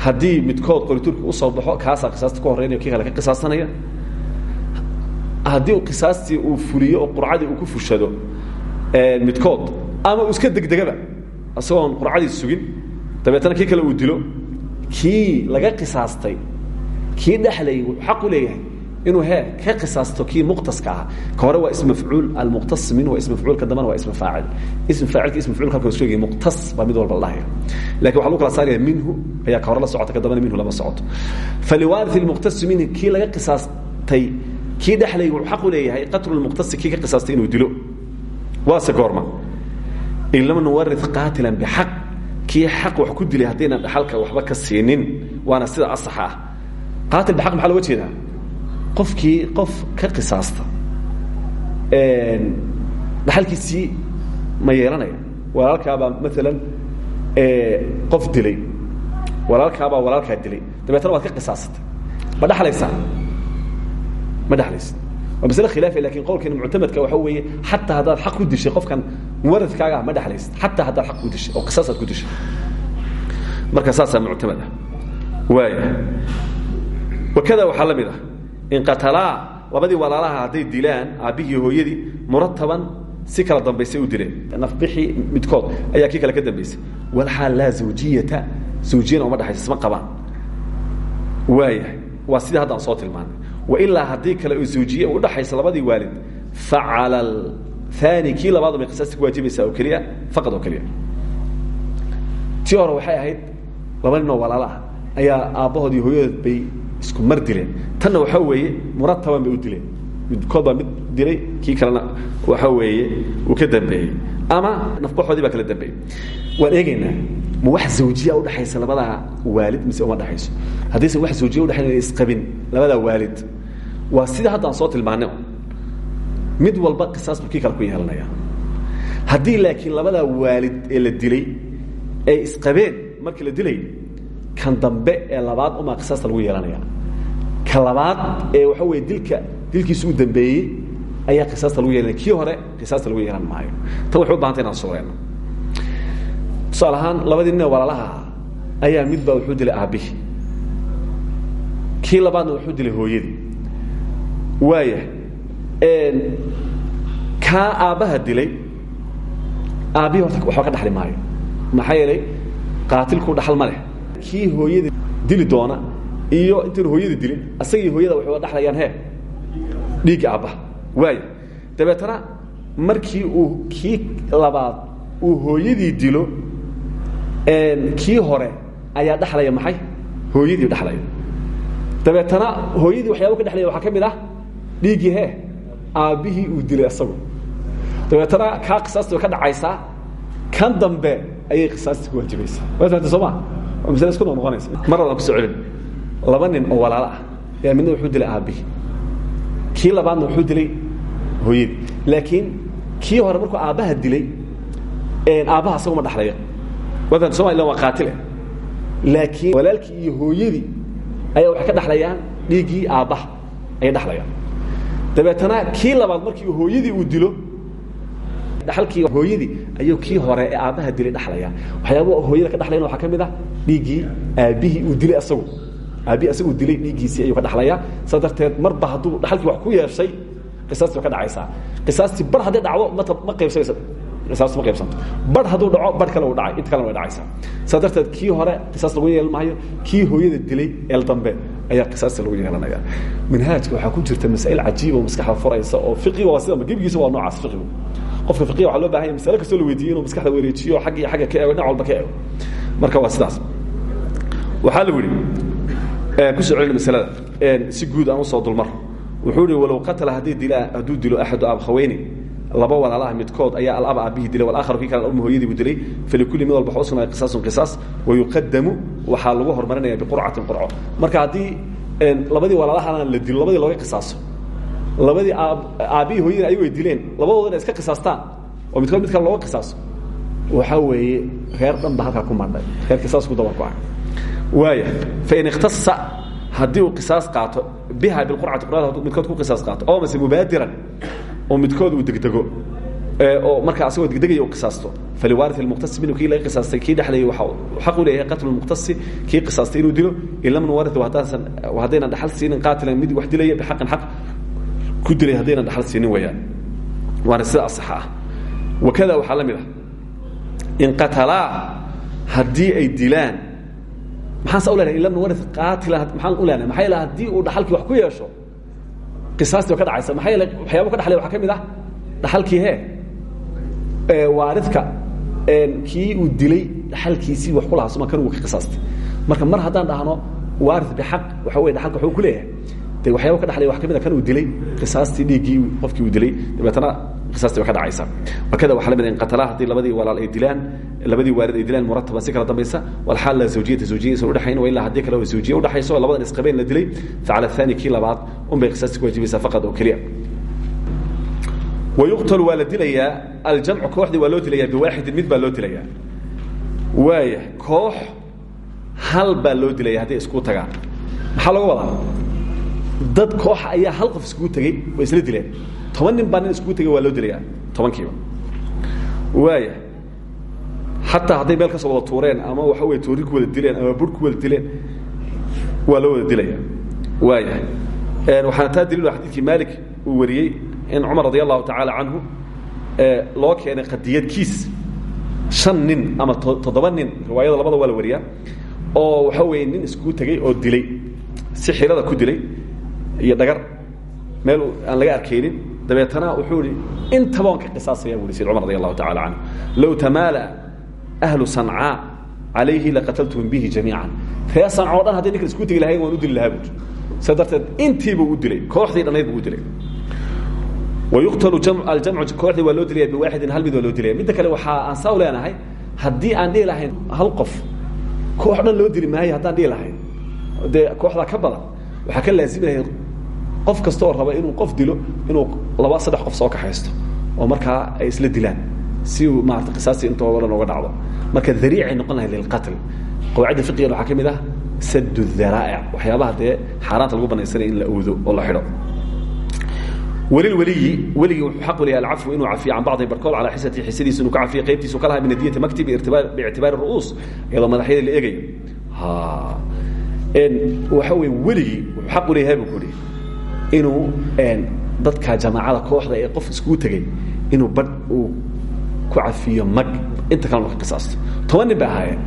haddii midkood qorituurkii u soo baxo kaasaa qisaasta ka horreynaya kii kale ka qisaasanaya haddii qisaastii uu fuliyo oo qurcadii uu ku fushado midkood ama uu iska degdegaba isagoon qurcadii sugin dabeetana kii kale uu dilo kii laga qisaastay kii dhexlayay wuxuu xaq u leeyahay inuu he ka qisaasto kii muqtaska ahaa. Ka hore waa ism mafcuul almuqtas minhu waa ism mafcuul ka dambana waa ism faacil. Ism faacilka ism mafcuulka halka sheegay muqtas baa mid walba la dhahaya laakiin waxa lagu kala saaraya minhu ayaa ka hore la socota ka dambana minhu lama socoto. Faliwaariث اlmuqtasi minhu kii laga qisaastay kii dhexlayay wuxuu xaq u leeyahay qatlu lmuqtasi kii ka qisaastay inuu dilo. Waase goorma. In lam nuwariث qaatilan bxaq kii xaq wax ku dilay haddaynan dhaxalka waxba ka siinin waana sida asaxa ah. Qaatil bxaq maxaa loga jeedaa? Qofkii qof ka qisaasta dhaxalkiisii ma yeelanaya. Walaalkaabaa maalan qof dilay. Walaalkaabaa walaalkaa dilay. Dabeetna waad ka qisaasatay ma dhaxlaysaa ma dhaxlaysa waa masle khilaafi laakiin qowlkeena muctamadka waxa weeye xataa haddaad xaq ku dishay qofkan muwaradkaaga ah ma dhexlaysid xataa haddaad aq ku dishay oo qisaasaad ku dishay. Marka saasaa muctamad ah. Waaya wakada waxaa la mid ah in qatalaa labadii walaalaha hadday dilaan aabbihii hooyadii murataban si kala dambaysay u dileen. Nafbixii midkood ayaa kii kale ka dambaysay. Walxaal laa zawjiyata zawjiyana uma dhexaysa isma qabaan. Waayahay waa sidii haddaan soo tilmaanay wailaa haddii kale oo zawjiye u dhaxaysa labadii waalid facala aani kii labaad bay qisaasta ku waajibaysaa oo keliya faqad oo keliya. Tii waxay ahayd laba nin oo walaalo ah ayaa hooyadood bay isku mar dileen. Tanna waxaa weeye murataban bay u dileen. Midkood baa mid dilay kii kalena waxa weeye uu ka dambeeyey. Ama nafbaxoodii baa kala dambeeyey. Waan eegaynaa ma wax zawjiya udhexaysa labadaa waalid mise uma dhexayso haddaysan wax zawjiya udhexayn isqabin labadaa waalid waa sida hadda soo tilmaanay mid walba qisaas buu kale ku yeelanaya. Haddii laakiin labadaa waalid ee la dilay ay isqabeen markii la dilay kan dambe ee labaad umaa qisaasta lagu yeelanaya. Ka labaad ee waxa weye dilka dilkiisu u dambeeyey ayaa qisaasta lagu yeelanaya. Kii hore qisaasta lagu yeelan maayo. Tan waxay u bahantay inaan suureyno tusaale ahaan walaalaha ayaa midbaa wuxuu dilay aabbihii. Kii labaadna wuxuu dilay hooyadii. Waaya kaa aabbaha dilay aabbihii horta waxba ka dhaxli maayo. Maxaa yeelay qaatilku dhaxal ma leh. Hooyadii dili doona iyo intaynu hooyada dilin asagii hooyada waxay dhaxlayaan he dhiigga aabbaha. Waaya dabeetana markii uu kii labaad uu hooyadii dilo kii hore ayaa dhexlaya maxay? Hooyadii dhexlaya dabeetana hooyadii waxyaaba ka dhexlaya waxaa ka mid ah dhiiggii he aabbihii uu dilay isagu dabeetana kaa qisaasti way ka dhacaysaa kan dambe ayay qisaasti ku waajibaysaa waa fahamta soo ma? Waa masale isku noqnoqonaysa mar wadaan ku soo celin. Laba nin oo walaalo ah ayaa midna wuxuu dilay aabbihii kii labaadna wuxuu dilay hooyadii. Laakiin kii hore markuu aabbaha dilay aabbaha isagu ma dhexlaya waa fahamta soma illa waa qaatile laakiin walaalkii iyo hooyadii ayaa waxay ka dhexlayaan dhiiggii aabbaha ayay dhexlayaan dabeetana kii labaad markii hooyadii uu dilo dhaxalkii hooyadii ayuu kii hore ee aabbaha dilay dhexlaya waxyaaba hooyada ka dhexlayan waxaa ka mid ah dhiiggii aabbihii uu dilay asagu. Aabbihii asagu dilay dhiiggiisii ayuu ka dhexlayaa saas darteed marba hadduu dhaxalkii wax ku yeeshay qisaastii way ka dhacaysaa. Qisaastii bar hadday dhacdo mata ma qaybsanaysa qisaas ma qaybsanto. Bar hadduu dhaco bar kale uu dhacay inta kalena way dhacaysaa. Saas darteed kii hore qisaas lagu yeelan maayo kii hooyada dilay eel dambe ayaa qisaasta lagu yeelanaya manhaajka waxaa ku jirta masaa'il cajiiba oo maskaxda furaysa oo fiqiga waa sidaba gebigiisa waa noocaas fiqigu qofka fiqiga waxaa loo bahanya masale kastoo la weydiiyo inuu maskaxda wareejiyo xagg iyo xagga ka eego dhinac walba ka eego. Marka waa sidaas. Waxaa lagu yidhi ku soo celina masalada. Si guud aan u soo dulmar. Wuxuu ihi walow qatala haddii dilaa hadduu dilo axadu abkhaweyni laba walaalaha midkood ayaa alaba aabihii dilay walaakharu kii kale alumma hooyadii buu dilay. Falikulli mid walba waxa u sugnaaday qisaasun qisaas wayuqadamu waxaa lagu horumarinaya biqurcatin qurco. Marka haddii labadii walaalahana la dilo labadii looga qisaaso labadii aabbihii hooyadii ayagu ay dileen labadoodana iska qisaastaan oo midkood mid kale looga qisaaso. Waxaa weeye reer dhan ba halkaa ku madhay reer qisaas ku daba go'ay waaya fain ikhtasa haddii uu qisaas qaato biha biqurcati qurada midkood ku qisaas qaato oo mase mubaadiran oo midkood uu degdego. Oo markaa asagoo degdegaya u qisaasto. Faliwaari muqtasi minhu kii laga qisaastay kii dhexlayay waxa xaq u leeyahay qatlu muqtasi kii qisaastay inuu dilo. In lam nuwarihu haddaasan haddaynan dhaxal siinin qaatilan mid wax dilaya bixaqin xaq ku dilay haddaynan dhaxal siinin weeyaan. Waana sida asaxa ah. Wakada waxaa la mid ah. In qatalaa haddii ay dilaan maxaan sa u lenahay in lam nuwari qaatilan maxaan u leenahay maxaa yeele haddii uu dhaxalkii wax ku yeesho qisaastii waa ka dhacaysa. Maxaa yeele waxyaaba ka dhaxlay waxaa ka mid ah dhaxalkii hee waaridka kii uu dilay dhaxalkiisii wax ku lahaa kan uu qisaastay. Marka mar haddaan dhahno waarid bixaq waxa weye dhaxalka waxuu ku leeyahay de waxyaaba ka dhaxlay wax ka mid a kan uu dilay qisaastii dhiiggii qofkii uu dilay dabeetana qisaastii waa ka dhacaysa wakada waxaa la mid in qatalaa haddii labadii walaal ay dilaan labadii waalid ay dilaan murataban si kala dambaysa walxaal la zawjiyata zawjiya aysan udhexayn ilaa haddii kale oo zawjiya udhexayso oo labadan isqabeen la dilay facala athani kii labaad un bay qisaastii ku waajibaysaa faqad oo keliya. Wayuqtalu waa la dilayaa aljamcu kooxdii waa loo dilayaa biwaaxidin mid baa loo dilayaa waaya koox hal baa loo dilaya hadday isku tagaan. Maxaa looga wadaa dad kooxa ayaa hal qof iskugu tegey way isla dileen. Toban nin baa nin iskugu waa loo dilayaa. Tobankiiba waaya xataa hadday meel ka soo wada tuureen ama waxa wey toori ku wada dileen ama bur ku wada dileen waa loo wada dilaya waaya waxaana taa daliil xadiidkii maalik uu wariyey in cumar radi allahu tacaala canhu loo keenay qadiyadkiis shan nin ama toddoba nin riwaayada labada waa la wariyaa oo waxa weeye nin iskugu tegey oo dilay. Si xirada ku dilay iyo dhagar meel aan laga arkaynin dabeetana wuxuu ihi intaba on ka qisaasaya bu i sayd cumar radi allahu tacala canhu low tamaala ahlu sancaa calayhi laqataltuhum bihi jamiican. Ree sanco o dhan hadday ninkan isku tegi lahayn waan u dili lahaa buui sa darteed intiibuu u dilay kooxdii dhannayd buu u dilay. Wayuqtalu kooxdii waa loo dilaya biwaaxidin hal mid waa loo dilaya midda kale waxaa aan saa u leenahay haddii aan dhihi lahayn hal qof koox dhan loo dili maayo haddaan dhihi lahayn. Dee kooxdaa ka badan waxaa ka laazimi lahayd qof kasta oo raba inuu qof dilo inuu laba saddex qof soo kaxaysto oo markaa ay isla dilaan si uu maarata qisaastii intooda dhan oga dhacdo. Marka dariicay noqon lahayd lilqatl qawaacidda fiqigan waxaa ka mid ah sadu dharaa'ic waxyaabaha dee xaaraanta lagu banaysanaya in la awdo oo la xidho. Wlilweliyi weligii wuxuu xaq u leeyahay alcafwu inuu cafiyo can bacdi barkood calaa xisatihi xisadiisa inuu ka cafiyo qaybtiisu ka lahay min adiyati makti biictibaari ru'uus iyadoo madaxyada la eegayo. Waxa wey weligii wuxuu xaq u leeyahay buu kuhi inuu dadka jamaacada kooxda ee qof iskugu tegey inuu badh uu ku cafiyo mag. Inta kalena ka qisaasto toban nin bay ahaayeen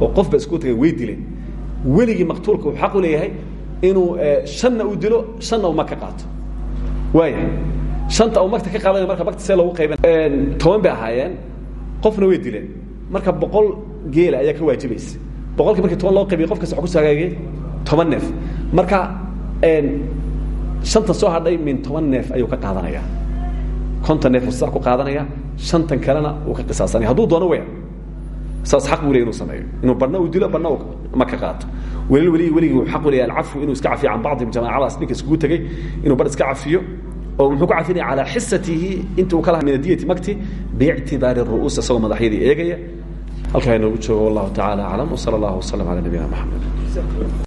oo qof ba iskugu tegay way dileen weligii maqtuulka wuxuu xaq u leeyahay inuu shanna uu dilo shanna uu mag ka qaato. Waaya shanta uu magta ka qaadanaya marka magta see loogu qayban toban bay ahaayeen qofna way dileen marka boqol geela ayaa ka waajibaysa. Boqolkii markii toban loo qaybiyay qof kasta wa kuso hagaagay toban neef. Marka shantan soo hadhay min toban neef ayuu ka qaadanaya konton neef saa ku qaadanaya shantan kalena uu ka qisaasanaya. Hadduu doono weya saas xaq buu ley inuu sameeyo. Inuu badhna uu dilo badhna uu ma ka qaato. Welil weligi weligii wuxuu xaq u leeyahay alcafwu inuu iska cafiyo can bacdihim jamaacadaas ninka iskugu tegey inuu badh iska cafiyo oo muxuu ku cafinaya calaa xisatihi inta uu ka laha min adiyati makti biictibaari ru'uus isagoo madaxyadii eegaya. Halkaa inoogu joogo wallahu tacala aclam wsala allahu wasalam cala nabiyina maxamed